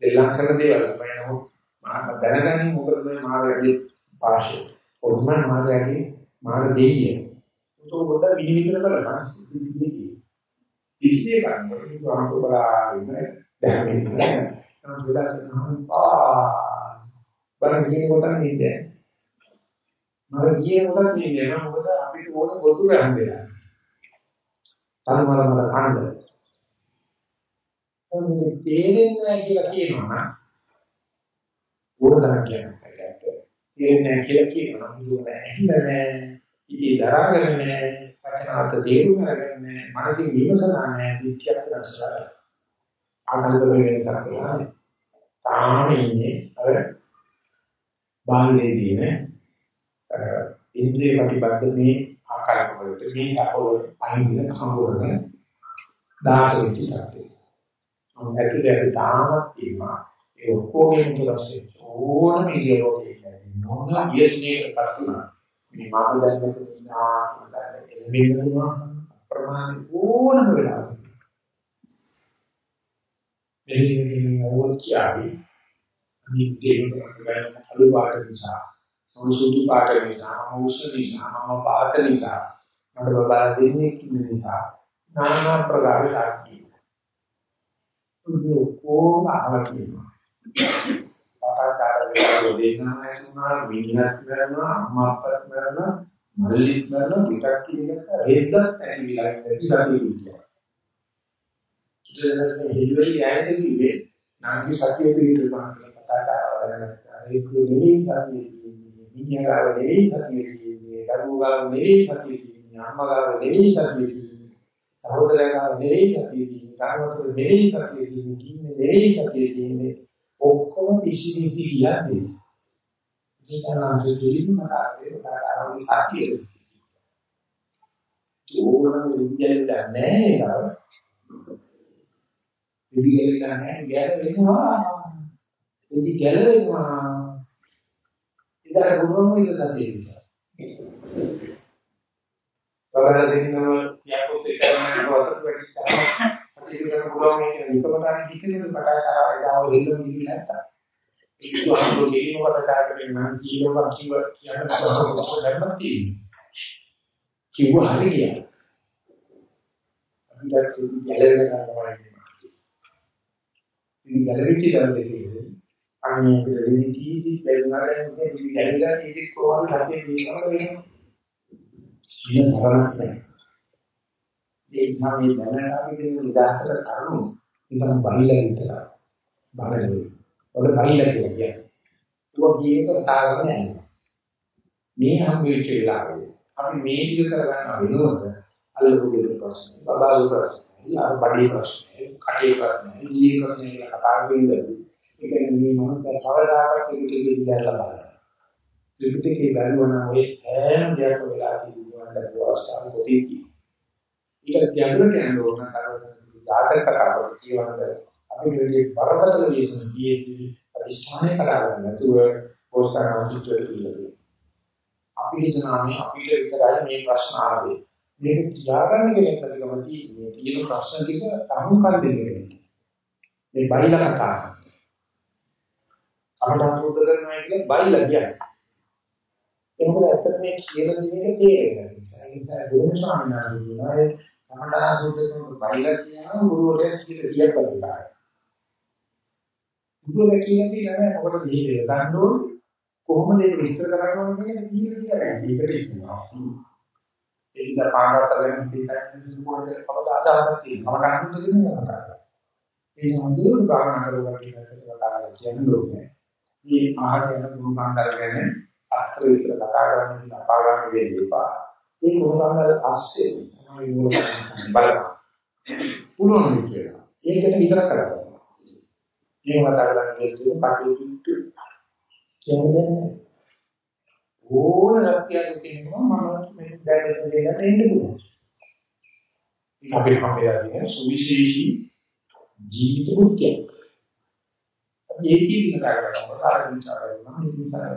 දෙලං කරන දේවල් තමයි නමුත් මම දැනගන්නේ මොකද මේ මාර්ගයේ පාෂය ඔත්මන් මාර්ගයේ මාර්ග දෙයිය උතෝ කොට විනිවිද කරලා සිද්ධියේදී ඉස්සේ ගන්න ඕන බලන්නේ දැනෙන්නේ නැහැ නමුත් වෙලා කරනවා බලන්න කියන කොට නෙන්නේ මම කියන කොට නෙන්නේ මොකද අපිට ඕන ගොදුර හම්බෙලා තනමල මල කණ්ඩ. ඔන්නේ තේරෙන්නේ නැහැ කියලා කියනවා ඕනතරම් කියනවා. තේරෙන්නේ නැහැ කියලා කියනවා. මුදුම ඇහිලා නැහැ. ඉතින් දරාගෙන නැහැ. වචනාර්ථ තේරුම් අරගෙන නැහැ. මානසික විමසනා නැහැ. විත්‍යක් රසලා. ආනන්ද වෙන සරකලා. තාම ඉන්නේ අර බාහිරේදී නේ ඉන්ද්‍රිය ප්‍රතිබද්ධ මේ ආකාරයක් වලට මේ අපවල අහිමින කම්බරන දාස වෙච්ච සත්‍යය. මම ඇතුලේ තාමත් තියෙනවා ඒ ඔක්කොගෙම තුරස්සේ ඕනම ඉරියව්වක නොන යස්නේ කරතුනා මේ මාම දැන්නක ඉන්නා එළඹෙන්නවා ප්‍රමාණ ඕනම වෙලාවක මෙලින් අවුල් කියාවි අනිත් දේවල් කරගෙන අලු පාට නිසා සුදු පාට නිසා, උෂ්ණ නිසා, මම පාට නිසා, මට බබා දෙන්නේ කින නිසා, নানা ප්‍රකාර සාක්ෂි. උදේ කොහොම අහවතිනවා. පාටාචාර වේලාව දෙන්නා තුනා විඤ්ඤාත් කරනවා, අම්මා අප්පත් කරනවා, මල්ලිත් කරනවා, පිටක් කියනක හේද්දත් ඇති විලා ඉඳලා තියෙනවා. ඉතින් හිල්වලි යන්නේ කිව්වේ නාගි සතියේ පිළිතුරු කතා කරලා ඒක නෙමෙයි සතියේ මිනිහාගාව නෙවෙයි සතිය කියන්නේ, දරුවෝගාව නෙවෙයි සතිය කියන්නේ, අම්මාගාව නෙවෙයි සතිය කියන්නේ, සහෝදරයාගාව නෙවෙයි සතිය කියන්නේ, කාමතුල නෙවෙයි සතිය කියන්නේ, කින්නේ නෙවෙයි සතිය කියන්නේ, ඔක්කොම පිසි පිසි කියන්නේ. ඒකනම් දෙලිම මාර්ගයේ කාරණා සතිය. ඕනම විද්‍යාවෙන් නැහැ නේද? විද්‍යාවෙන් නැහැ ගැලවෙනවා. ඉතින් ගැලවෙනවා ඉතින් ගුරුවරු එක සතියේ විතර. බබලා දෙන්නම යකෝ දෙකම වසත් වෙච්චා. අපි ඉතින් ගුරුවරු එක විකමතාන කිසිම පටාචාරය දාව දෙන්න නිදි නැත්තා. ඒක අනුර දෙකම කතා කරගෙන නම් සීලව කිව්ව කියන ධර්ම තියෙනවා. කිව්ව හරි කියලා. අපිට ගැලවෙන කරනවා. ඉතින් ගැලවිච්ච දවසේ අනේ පිළිදි කීටි බැලුනාට මේ ගැලවිලා කීටි කොහොමද හැදෙන්නේ මේකම වෙනවා. ඉන්න තරමක් නැහැ. ඒ නම් මේ දැනට අපි කියන නිදාසල කරුණු නිකන් බහිලා ඉතලා. බලන්නේ. ඔබ බහිලා කියන්නේ. ඒක කීයක තාරම නැහැ. මේ හැම වෙච්ච වෙලාවෙ අපි මේ විදිහ කරගන්න වෙනවද? අල්ලපු ප්‍රශ්න, බබාලු ප්‍රශ්න, ඊළඟ බඩේ ප්‍රශ්න, කටේ ප්‍රශ්න, ඉල්ලී ප්‍රශ්න කතා කරන්නේ ඒ කියන්නේ මේ මොහොත කවදාකවත් ත්‍රිපිටකේ ඉඳලා බලන්න. ත්‍රිපිටකේ බලනවා ඔය සෑම දෙයක් වෙලා තියෙනවා අවස්ථාව කොටේදී. ඒක ගැඹුරට යන ඕන තරම් දාතක කරාවට කියවනද අපි මේ බරපතල විශ්න කියේ අධිෂ්ඨානය කරගන්න නැතුව පොස්තරාන්තිට කියලා. අපි හිතනවා මේ අපිට විතරයි මේ ප්‍රශ්න ආවේ. මේක කියාගන්න කෙනෙක් නැතිකම තියෙන්නේ. තියෙන ප්‍රශ්න ටික අහුම්කම් දෙන්නේ. මේ බයිලා කතා කමඨාන් සුද්ධ කරනවා කියන්නේ බයිලා කියන්නේ. ඒක මොකද ඇත්තට මේ කියන දේ තේරෙන්නේ. ඒ නිසා ගුරු ස්වාමීන් වහන්සේ කියනවා ඒ කමඨාන් සුද්ධ කරන බයිලා කියනවා ගුරුවරයා සිට සියක් කරලා. ගුරුවරයා කියන්නේ නෑ මොකටද මේ ගන්න ඕනේ කොහොමද ඒක විස්තර කරන්න ඕනේ කියන කීයද කියලා. ඒකට ඉන්නවා. ඒක පාඩම් කරගෙන ඉතින් කොහොමද කවදා අදහසක් තියෙනවා. කමඨාන් සුද්ධ කරනවා. ඒ සම්පූර්ණ භාවනා කරලා කියලා කියන්නේ ඕනේ. මේ ආහාර යන ගුණාංගල ගැන අස්තර විතර කතා කරන්න අපා ගන්න දෙන්නපා. ඒ ගුණාංගල අස්සේ තමයි මූල බලන්න. පුළුවන් කියලා. ඒකට විතර කරගන්න. මේ කතා කරන්නේ කියන්නේ කටයුතු කියන්නේ ඕන රස්තියක් තියෙනවා මම මේ දැනෙන දෙයක් එන්න පුළුවන්. ඒක අපේ හැමදාම සුවිශේෂී ජීවිත බුද්ධිය. අපි ඒකී කතා කරනවා ආරම්භ කරනවා මේ නිසා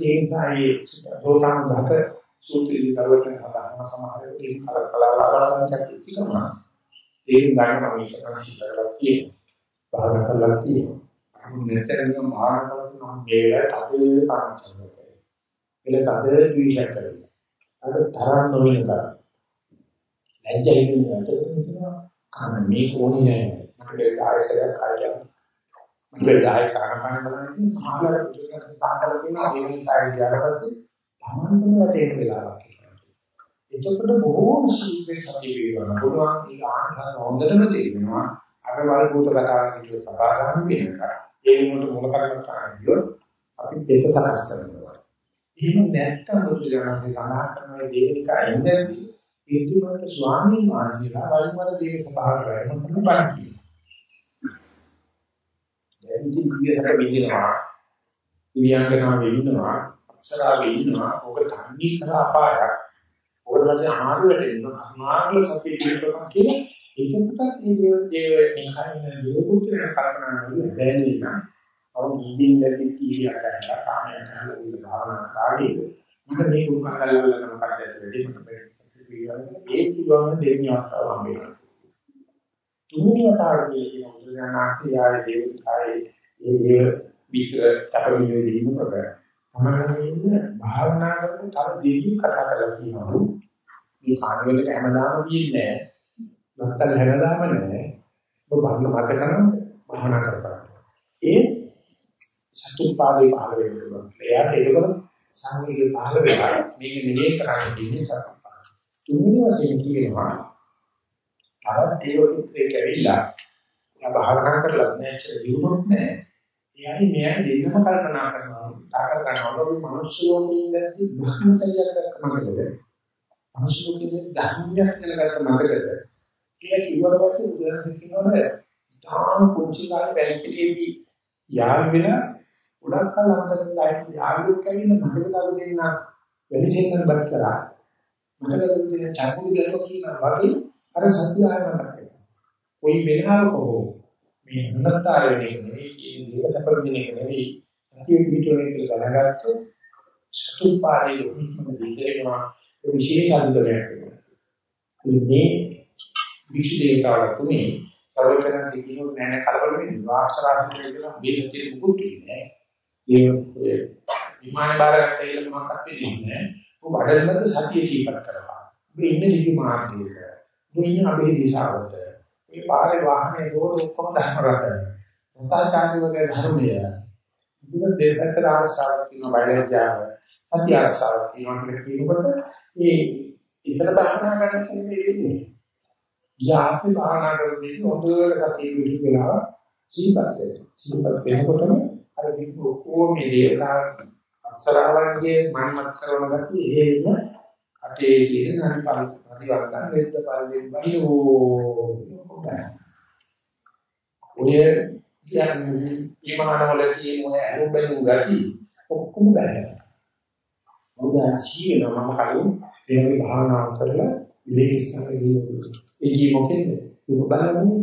ඒ නිසා ඒ දෝතන ධත සූත්‍රයේ දරුවටන හදාගන්න සමහර ඒ කලකලාවලට කියනවා. ඒ ගන්න මම ඉස්සරහ සිතලා කියනවා. භාවනා කරලා කියනවා. මෙතනම භාවනා කරනවා මේ වෙලාවට අපේ පාරමිතා එල තද ද්වේෂයක් කරනවා. අර තරම් නොවන තරම්. ලැජ්ජයි වෙනවා. කන මේ කොහොනේ නෑ. මට ආයසරයක් ආයතන. මට ආය කාරණා බලන්නේ සමහර විදිහට ස්ථානවල තියෙනවා ඒ නිසා ඉතිහාසපස්සේ තමන්ම වැටෙන වෙලාවක්. එතකොට බොහෝම සීක්‍රේ සතිය පිළිගන්න පුළුවන් ඒ ආනන්ද හොඳටම තේරෙනවා අර වල භූත කතාවක් විදිහට සබා ගන්න වෙනවා. ඒ වුණත් මොන කරකට කරන්නේ අපි දෙක සකස් කරනවා. එහෙම නැත්තම් බුදුරජාණන් සඳහන් කරන දේනිකා ඉඳන්දී ඒකවල ස්වාමීන් වහන්සේලා වරිමර දේව සභාවට වැඩම කරන බණ කියනවා. දැන් ඉතින් විදියට විදිනවා. දිව්‍යාංගනාව වෙන්නවා, අක්ෂරාවේ ඉන්නවා, ඔක තන්නේ කර අපායක්. ඔක තමයි අමාරුවට එන්න අමාරුල සතිය පිළිබඳව කියන්නේ ඒකකට මේ දේව නිකන් දේව පුත්‍රයන් කල්පනා කරලා දැනෙන්න අවු නිදින් නැති කීයක් කරලා කාමයන් කරලා ඉන්න භාවනා කාර්යය මට මේ උපකරණ වල මොකක්ද ඇතුලේ මට ඒ පුළුවන් දෙවෙනි අවස්ථාව හම්බෙනවා තුන්වෙනි වතාවේ කියන උදාහරණාක්ෂයාගේ දේවිකායේ ඒ දේ විතර තපමිනේ දීමකට තමයි භාවනා කරන තර දෙවි කතා කරලා කියනවා මේ කාර්යවලට හැමදාම කියන්නේ නැහැ නැත්තම් හැමදාම නැහැ ඔබ බලන්න මතක කරගන්න භාවනා කරපන් ඒ සතුපාදේ පහළ වෙන්න පුළුවන්. එයාට ඒකවල සංවේගය පහළ වෙලා මේක නිවේ කරන්න දෙන්නේ සතුපාද. තුන්වෙනි වශයෙන් කියනවා තවත් ඒ වගේ කැවිලා එයා භාවනා කරලා නැහැ දිනුනොත් නැහැ. එයායි මෙයා දෙන්නම කල්පනා කරනවා. තාකර කරනවා මේ මනුස්ස ලෝකේ ඉඳි බ්‍රහ්මතලියක් කරකමකද? මනුස්ස ලෝකේ ධර්මයක් කියලා ගත්ත මතකද? ඒක කිව්වට පස්සේ උදාහරණ කියනවනේ තාම කුංචි කාලේ බැලකිටියේදී යාල් වෙලා ගොඩක් කල් අමතක වෙලා යාළුවෙක් ඇවිල්ලා මතක දාලා දෙන්න වෙලිසෙන් බත් කරා. මතක දෙන්න චක්කුදි ගලක කියනවා වගේ අර සත්‍ය ආය මතක වෙනවා. කොයි වෙලාවක හෝ මේ අනත්තර වෙන එක නෙවෙයි කියන දේකට පරිදින එක නෙවෙයි සත්‍ය පිටුනේ කියලා දැනගත්තොත් ස්තුපාරේ උන්ම දෙකේනවා විශේෂ අනුගමනයක් වෙනවා. මේ විශ්ලේෂණය තුනේ සර්වකරණ සිහිනු නැන කලබල වෙන්නේ වාක්ෂරාන්තය කියලා මේ තියෙන මුකුත් නෑ. ඒ විමාන බාරකට ඉල මොකක් වෙන්නේ ඔබ බඩලමද සතිය සීපත් කරපන්. ඔබ ඉන්නේ ලිපි මාර්ගයක. ඔබ ඉන්නේ අපේ දිශාවට. මේ පාරේ වාහනේ රෝඩ ඔක්කොම ධර්ම රටන. සත්‍යාචාර්ය වගේ ධර්මය. ඉතින් දෙකට ආරසාවක් තියෙන බඩලජාව. සත්‍ය ආරසාවක් තියෙනවා කියලා කියනකොට මේ ඉතල භාවනා කරන කෙනෙක් වෙන්නේ. යාපේ භාවනා කරන්නේ හොඳට සතිය පිටු වෙනවා. සීපත් වෙනවා. සීපත් වෙනකොටම අර විකු ඔක්කොම මේ දේවතා අක්ෂරවන්ගේ මනමත් කරන ගතිය එහෙම අටේ කියන නරි පරි පරිවර්තන වෙද්ද පරිදි බයිෝ ඔය කියන්නේ ඊමානවල කියන මොන අනුබලු ගති ඔක්කොම බෑ මොකද ආශීන මම කලින් මේ භාවනාව කරලා විවේකීස්තරේ ඒ මොකෙද ඒක බලන්නේ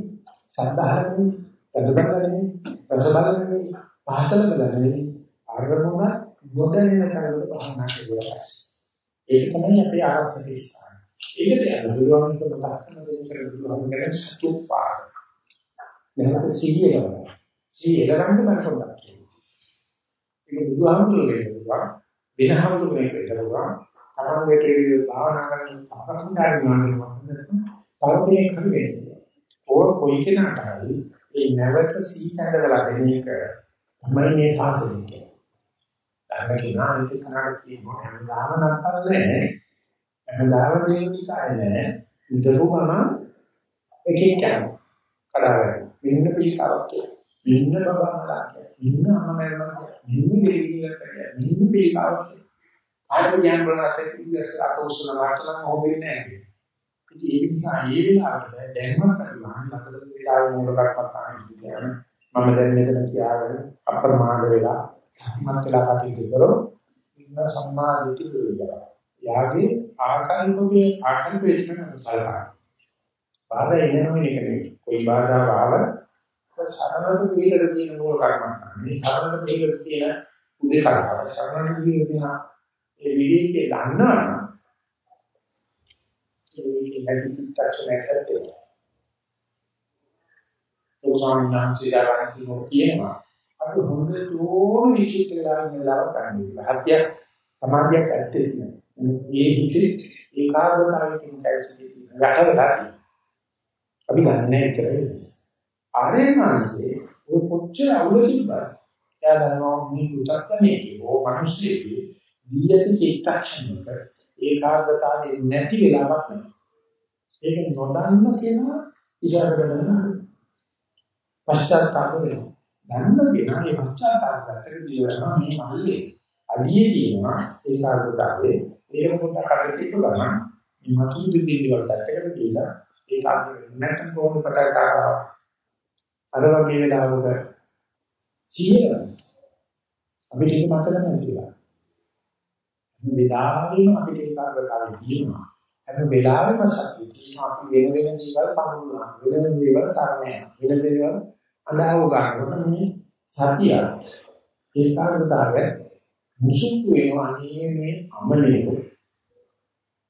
සද්ධාහනේ අදබලන්නේ රසබලන්නේ පහතල බලන්නේ අරමුණ නොදැනෙන තරමට භාවනා කරනවා. ඒක තමයි අපේ ආරක්ෂක ස්ථාන. ඒකට යන බුදුහාමුදුරුවෝ ප්‍රකාශ කරන දේ කරලා කියන්නේ සතුප්පා. නැත්නම් සිහිය ගන්න. සිහිය ගන්න මම පොඩ්ඩක් කියනවා. ඒක බුදුහාමුදුරුවෝ කියනවා වෙනහාමුදුරුවෝ කියනවා තමන්ගේ භාවනා කරන අපරන්දාරි මානෙ තව දෙයක් කරන්නේ. ඕක කොයි කෙනාට හරි ඒ නැවත සීතඳලා දෙන එක තමයි මේ සාසනය කියන්නේ. ධර්ම කියනවා අනිත් කනට කියනවා හැමදාම නැත්තල් නැහැ. හැමදාම දේවිකාය නැහැ. විතරම එක එක යනවා. කඩාවැටෙනවා. මෙන්න පිළිකාවක් මෙන්න බබාලා මෙන්න අමමරණ මෙන්න දෙවියන්ට මෙන්න පිළිකාවක් ආයෙත් ඥාන බලවත් ඉතිරිස් අත උසන වාටලම හොබෙන්නේ නැහැ ඉතින් ඒ නිසා මේ වෙලාවට දැනුමක් කරලා ලකද වෙලාවෙ මොකක්වත් ආන්නේ කියන්නේ මම දැන් මෙතන කියාගෙන අප්‍රමාද වෙලා සම්මත වෙලා කටයුතු කරොත් ඉන්න සම්මාදිට දුරියවා යාගේ ආකල්පකේ ආකල්ප වෙන්න බලන්න බාධා එනම එක නෙවෙයි. કોઈ බාධා ආව සරලව පිළිකර තියෙන මූල කර්මස්ථාන මේ සරලව පිළිකර තියෙන උදේ කරාව සරලව පිළිකර තියෙන ඒ විදිහේ දන්නවනම් ඒ හැටි චිත්තක්ෂණයක් ඇත්තේ. ඒ ස්වාමීන් වහන්සේ දාගෙන කියනවා අපි හොඳටම විචිත වෙලා ඉඳලා ගන්න. හත්ය සමාධියක් ඇත්තේ නෑ. මේ හිතේ ඒකාග්‍රතාවයෙන් චෛසිකේ ගැටවලා අපි ගන්නෑ ඉතරයි. ආරේමාංශේ ඔය කොච්චර අවුල තිබ්බා. එයා දන්නවා මේ උත්තරනේ ඕ මිනිස්සෙකේ දී ඇති චිත්තක්ෂණයක ඒකාග්‍රතාවයේ නැති වෙලාවක් නෑ. ඒක නොදන්න කෙනා ඉෂාර කරනවා. පශ්චාත්තාප වෙනවා. දන්න කෙනා මේ පශ්චාත්තාප කරලා දියවනවා මේ මල්ලේ අඩියේ තියෙනවා ඒකාග්‍රතාවයේ ඒක පොඩ්ඩක් අරගෙන ඉන්න ගමන් මේ මතුරු දෙන්නේ වලට ඇටකට දීලා ඒක අදින නැත්නම් කොහොමද පටන් ගන්නවා අර වගේ වෙලාවක සිහිය අපිට ඒක මතක නැහැ කියලා වෙලාවෙම අපිට ඒකාග්‍රතාවය තියෙනවා. හැම වෙලාවෙම සතිය තියෙනවා. අපි වෙන වෙන දේවල් පහුනවා. වෙන වෙන දේවල් සරණය. වෙන දේවල් අඳහව ගන්නකොට මේ සතිය ඒකාග්‍රතාවය මුසුතු වෙනවා අනේ මේ අමලේක.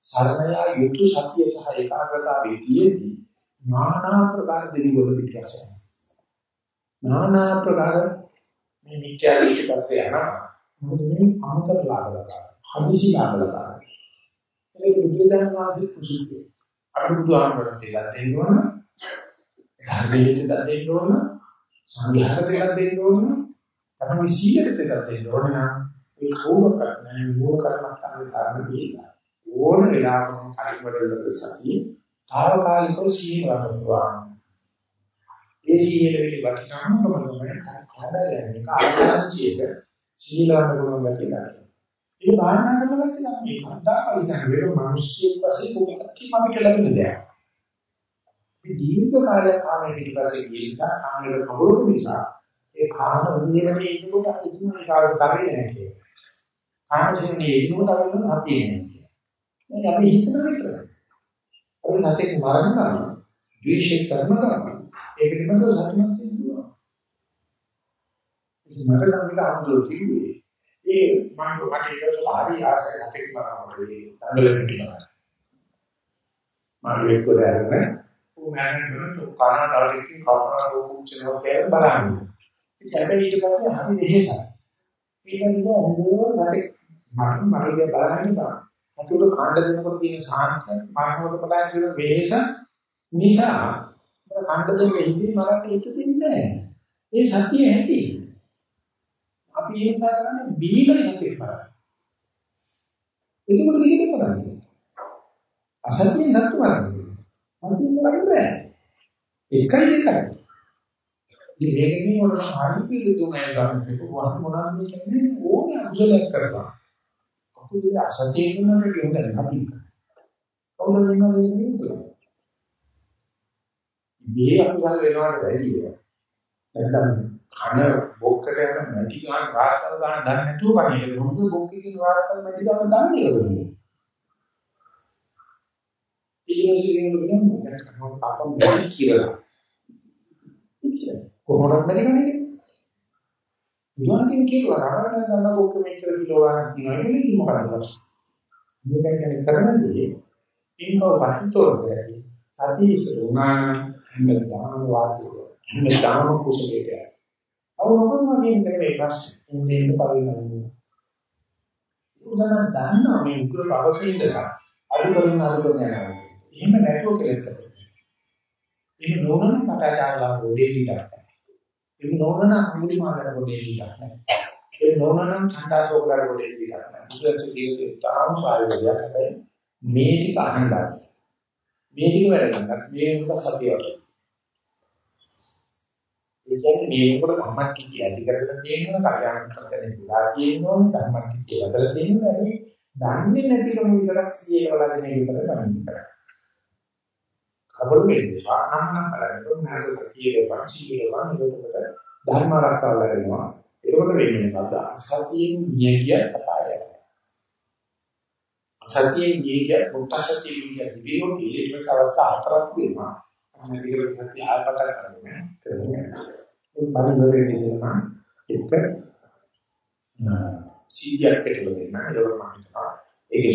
සරණය යුතු සතිය සහ ඒකාග්‍රතාවයේ තියෙද්දි নানা ප්‍රකාර දෙවිවල පිටසක්. নানা ප්‍රකාර මේ මිත්‍යා දෘෂ්ටි පස්සේ යනවා. මොකද මේ අමතර ලාභ ලබනවා. හදිසි ලාභ ලබනවා. ඒක බුදුදහම වාදී කුසුකේ. අරුදු ආමරණ දෙලා දෙන්නවන ධර්මයේ දෙලා දෙන්නවන සංඝයාට දෙලා දෙන්නවන තමයි සීලයට දෙලා දෙන්නවන ඒ කෝම කරන්නේ මූල කර්මස්ථානයේ සාරණී ඕන වෙලාවකම පරිවර්තන සතිය తాවකාලිකව සීලවන්තවා ඒ සීල වෙලි වටිනාකම තමයි හදාගන්නේ. කාර්යයන්චියක සීල වඩනවා කියලා. ඒ භාවනා කරලා ගත්තා මේ කද්දාකල් කියන වේර මිනිස්සුන් පස්සේ කොහොමද අපිට ලැබෙන දෙයක්. මේ දීර්ඝ කාලයක් ආමේ පිටිපස්සේ ගිය නිසා කාමයේ කවුරුද නිසා ඒ කාම විදිහේ ඉන්නකොට අපි තුනේ කාලේ තරේ නැහැ කියන්නේ. කාමශීලී ඉන්නකොට අපි හතියේ නැහැ. මේ අපි හිතන විතර. අපි නැතේ මරණ කරනවා. ද්වේෂය කරන කරනවා. ඒක නිමත සතුටක් තියෙනවා. ඒක මට නම් එක අමුතු කිව්වේ. ඒ මම මට ඒක හරි ආසයි නැතිව මම දඟල පිටිනවා. මම ඒක දැනගෙන ਉਹ මෑනෙජ්මන්ට් උකාන ඩාලකින් කවුරුහරි රූපචනෝ කියලා බලන්නේ. ඉතින් හැබැයි ඊට පස්සේ හරි වෙහෙසයි. ඊළඟට හොඳට නැති මම මරිය බලන්නේ බා. අතුරු කාණ්ඩ දෙනකොට තියෙන සාහනක මානවක බලන කියන වෙහෙස නිසා කාණ්ඩ දෙන්නේ ඉතින් මරන්න හිත දෙන්නේ නැහැ. ඒ සතිය ඇති. අපි ඒ නිසා කරන්නේ බීලා යන්නේ කරන්නේ. එතකොට මේකේ කරන්නේ. අසත්‍යයෙන් සත්‍ය කරන්නේ. අන්තිම කරන්නේ බෑ. එකයි දෙකයි. ඉතින් මේකකින් වල හරි පිළිතුමයි ගන්න එක වහන මොනවද කියන්නේ ඕනේ අකුසලයක් කරනවා. අකුසලයේ අසත්‍යයෙන් නේද කියන්නේ අපි. කවුරුද ඉන්නවද කියන්නේ? මේ අකුසල වෙනවට වැඩිය. නැත්නම් කන බොක්කට යන මැටි ගන්න වාර්තන ගන්න දන්නේ නැතුව කන්නේ. මොකද බොක්කකින් වාර්තන මැටි ගන්න දන්නේ නැහැ. ඊළඟට කියන මොකක්ද කරනවා පාපම් දෙවි කියලා. කොහොමද මැටි ගන්නේ? ඊළඟට කියනවා රාවණ ගන්න බොක්ක මෙච්චර කිලෝ ගන්න කියනවා. ඒක මොකක්ද? මේක කියන්නේ කරන්නේ ඉන්කෝ පහිතෝරේ සතිය සුණා හැමදාම වාසිය හැමදාම කුසලයේ අවුරුදුම වගේ නෙමෙයි ප්‍රශ්නේ. මේ ඉන්න පරිණාමය. උදාහරණ දන්නා මේ උග්‍ර පවතිනදලා අඩු කරන අඩු කරන යනවා. එහෙම නැතුව කෙලස් එහෙම නොවන පටාචාරලා ගොඩේ ඉඳලා. එහෙම නොවන අමුලි මාගර ගොඩේ ඉඳලා. ඒ නොවනනම් ඡන්දාසෝකලා ගොඩේ ඉඳලා. බුදුන්සේ ජීවිතේ තාම සායෝගයක් හැබැයි මේ ටික අහන්නයි. මේ ටික වැඩ ගන්නත් මේ උඹ සතියට. ඒ කියන්නේ මේකට ධම්මට්ටි ඇති කරගෙන තියෙනවා කල්යාණ කරගෙන ඉඳලා තියෙනවා ධම්මට්ටි කියලා කරලා තියෙනවා මේ දන්නේ නැතිකම විතරක් සියය වලගෙන විතර ගන්න කරා. කවුරු වෙන්නේ සානම්නම් බලන්න නැතුව කීයේ පරිශීලන නිරෝධකට ධර්ම ආරක්ෂාව ලැබෙනවා. ඒකවල වෙන්නේ මොකද්ද? අසතියෙන් නියකිය කතාවයි. අසතියෙන් නියකිය මුත්තසතිය නියකිය විදිහට ඉලෙක්ට්‍රික් අවස්ථා හතරක් වෙනවා. අන්න විදිහට සතිය ආයපත කරන්නේ. කරන්නේ. ඒ පරිවර්තනය වෙනවා. එක සීඩියක් කියලා දෙන්න. ඒක මම හිතනවා. ඒක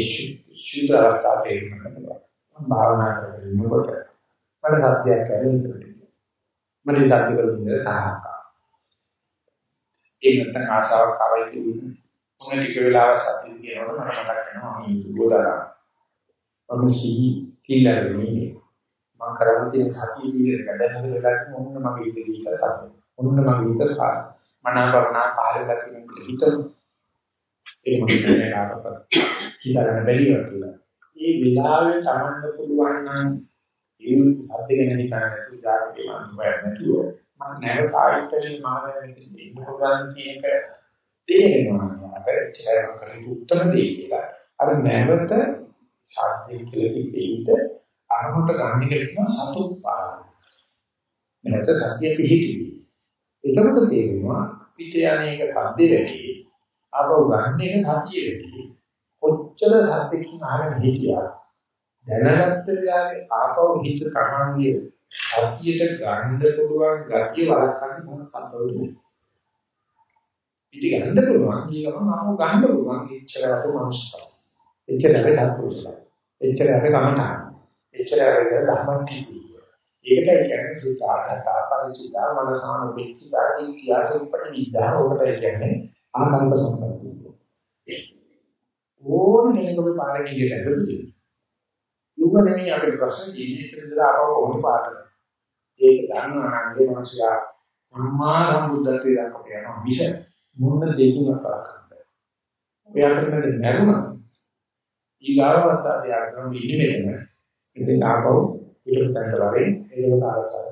ශුද්ධ අවස්ථාවට එන්න භාවනා කරනකොට මට සත්‍යයක් ඇරෙන්නේ. මට ඉඳලා කරන්නේ තරහක්. ඒ නැත්නම් ආශාවක් ආවයි කියන්නේ මොන ටික වෙලාවක් සත්‍ය කියනකොට මට මතක් වෙනවා මේ ගෝදාරා. මම සී කියලා නෙමෙයි. මම කරන්නේ තියෙන සතිය විදිහට ගඩනක වෙලාවට මොන්න මගේ ඉතිරි කියලා සත්‍ය. මොන්න මගේ ඉතිරි මනාපරණා කාලයක් කියලා හිතමු. ඒ මොකක්ද ආපත හිතන්න බැරිව කියලා. මේ වෙලාවේ තමන්න පුළුවන් නම් ඒ සද්ද ගැන හිතන්න නැතුව ජාතකේ මම නැතුව මම නැව කායිකයෙන් මම දැන් ඉන්න පුළුවන් කියන එක තේරෙනවා. අපේ ඉච්ඡාව කරේ උත්තර දෙයි කියලා. අර නැවත ශාන්තිය කියලා කිව්වෙයිද අරමුණට ගන්න කියන සතුට පාන. නැවත සත්‍ය පිහිටි. එතකොට තේරෙනවා පිට යන්නේක සද්ද වැඩි ආපහු ගන්න එක සතිය වෙන්නේ. කොච්චර සත්‍යකින් ආරෙන් හිටියා. දැනගත්ත වෙලාවේ ආපහු හිත කමන්නේ සතියට ගන්න පුළුවන් ගතිය වළක්වන්න මොන සම්බන්ධද? ඉති ගන්න පුළුවන් කියලාම ආපහු ගන්න පුළුවන් ඉච්ඡරයට මනුස්සය. එච්චරට දක්වලා. එච්චරට කමටහන්. එච්චරට ධර්මටි. ඒකයි කියන්නේ සුතාරත පරිචිතා මනසාන උපේක්ෂා කියන කියාසෙ පිටිදා ඔකට කියන්නේ ආකල්ප සම්බන්ධයි. ඕන කෙනෙකුගේ පාරේ ගියට ඇතුළු. යුග නෙමෙයි අපේ ප්‍රශ්න ජීවිතේදී ආපහු කොහොමද පාරට. ඒක දන්නවා නම් ඒ මනුස්සයා අම්මා සම්බුද්ධත්වයට දක්වපු යනවා මිස මොන දෙයකින් කරන්නේ. ඔය අතරේ නැරුණා. ඊගාවස්ථාවේ ආගම ඉන්නේ ඉතින් ආපහු පිටුපැන්න වරේ ඒක ආරසාව.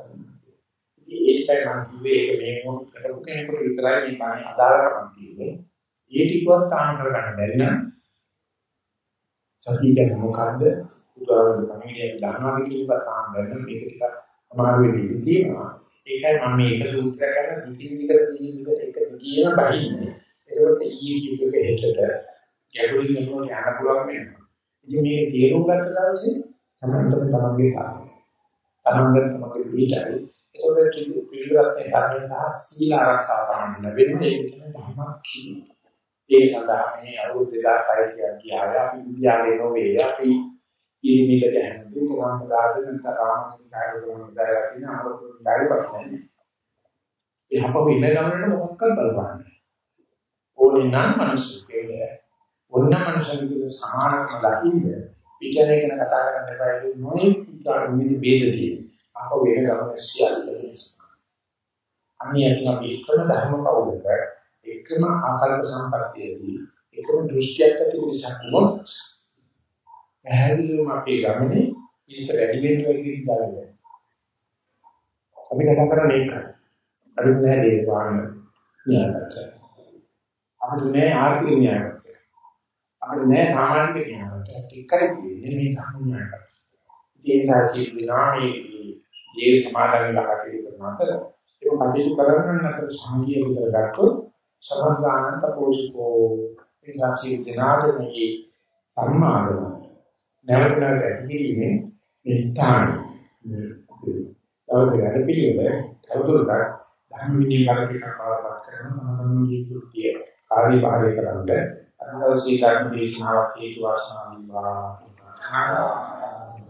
ඒකයි මම කිව්වේ ඒක මේ මොන කරපු කෙනෙකුට විතරයි මේ පාණි අදාළකමක් තියෙන්නේ. ඒ ටිකවත් තාම කරගන්න බැරි නම් සතිය කියන්නේ මොකද්ද? උදාහරණ පණිවිඩයක් දානවා කියනවා තාම බැරි නම් මේක ටිකක් අමාරු වෙන්නේ තියෙනවා. ඒකයි මම මේක සූත්‍රය කරන දිගින් දිගට දිගින් දිගට එක දිගියම බහින්නේ. ඒකත් ඊයේ කිව්වක හෙටට ගැඹුරින් යනවා යන්න පුළුවන් වෙනවා. ඉතින් මේ තේරුම් ගත්ත දවසේ තමයි තමන්ගේ සාධන. තමන්ගේ තමන්ගේ පිටයි ඒකෝට පිළිවෙලක් සම්මත සීල ආරක්ෂාව ගන්න වෙන්නේ ඒක තමයි ධර්මයක් කියන්නේ. ඒ සඳහා මේ අවුරුදු 2006 කියන්නේ අපි ඉන්දියාවේ නොවේ අපි ඉරිමිලට හැමදේම කොහොමද දාගෙන තරාමකින් කාර්යක්‍රම දාලා තියෙන අවුරුදු 10ක් නැහැ. ඒ අපව ඉන්න ගමනට මොකක්ද බලපන්නේ. ඕනේ නම් මිනිස්සුකේ ඔන්න මිනිස්සුන්ගේ සමානකම දකින්න විචාරය ගැන කතා කරන්න එපා ඒ නොයේ විචාර විවිධ ભેදදී අප වෙන ගමන සියල්ල අනියත් අපි එකම ධර්ම කවුලක එකම ආකල්ප සම්පත්තියදී එකම දෘෂ්ටියක් ඇති නිසා වුණොත් පැහැදිලිවම අපේ ගමනේ ඉත වැඩි වෙන වෙලකින් ඉඳලා අපි කතා කරන්නේ ඒක. අපි නෑ දේවාන න්‍යායපත්‍ය. අපි නෑ ආර්ථික න්‍යායපත්‍ය. අපි නෑ සමාජික න්‍යායපත්‍ය. එකයි තියෙන්නේ මේ ධර්ම න්‍යායපත්‍ය. ඒ සාචි විනාමේ ඒ සමාදන් වෙලා කටයුතු කරන අතර ඒක කටයුතු කරන අතර සංගීය විතර ගත්තොත් සමගානන්ත පෝෂිකෝ ඒ සාචි විනාමේ සම්මාදන නැවත නැවත ඇතිවීමේ නිස්ථාන තවද වැඩ පිළිවෙල තවදුරටත් ධර්ම විනී කාර්යයක් පාරපත් කරන මනෝමය කෘතිය කාර්ය භාරය කරන්නේ අනුදවසී ධර්ම දේශනාවක් හේතු වාසනා වේවා.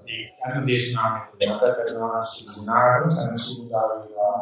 ඒ ධර්ම දේශනාවක් මත කරනවා සිනාරම් සංසුද්ධා වේවා.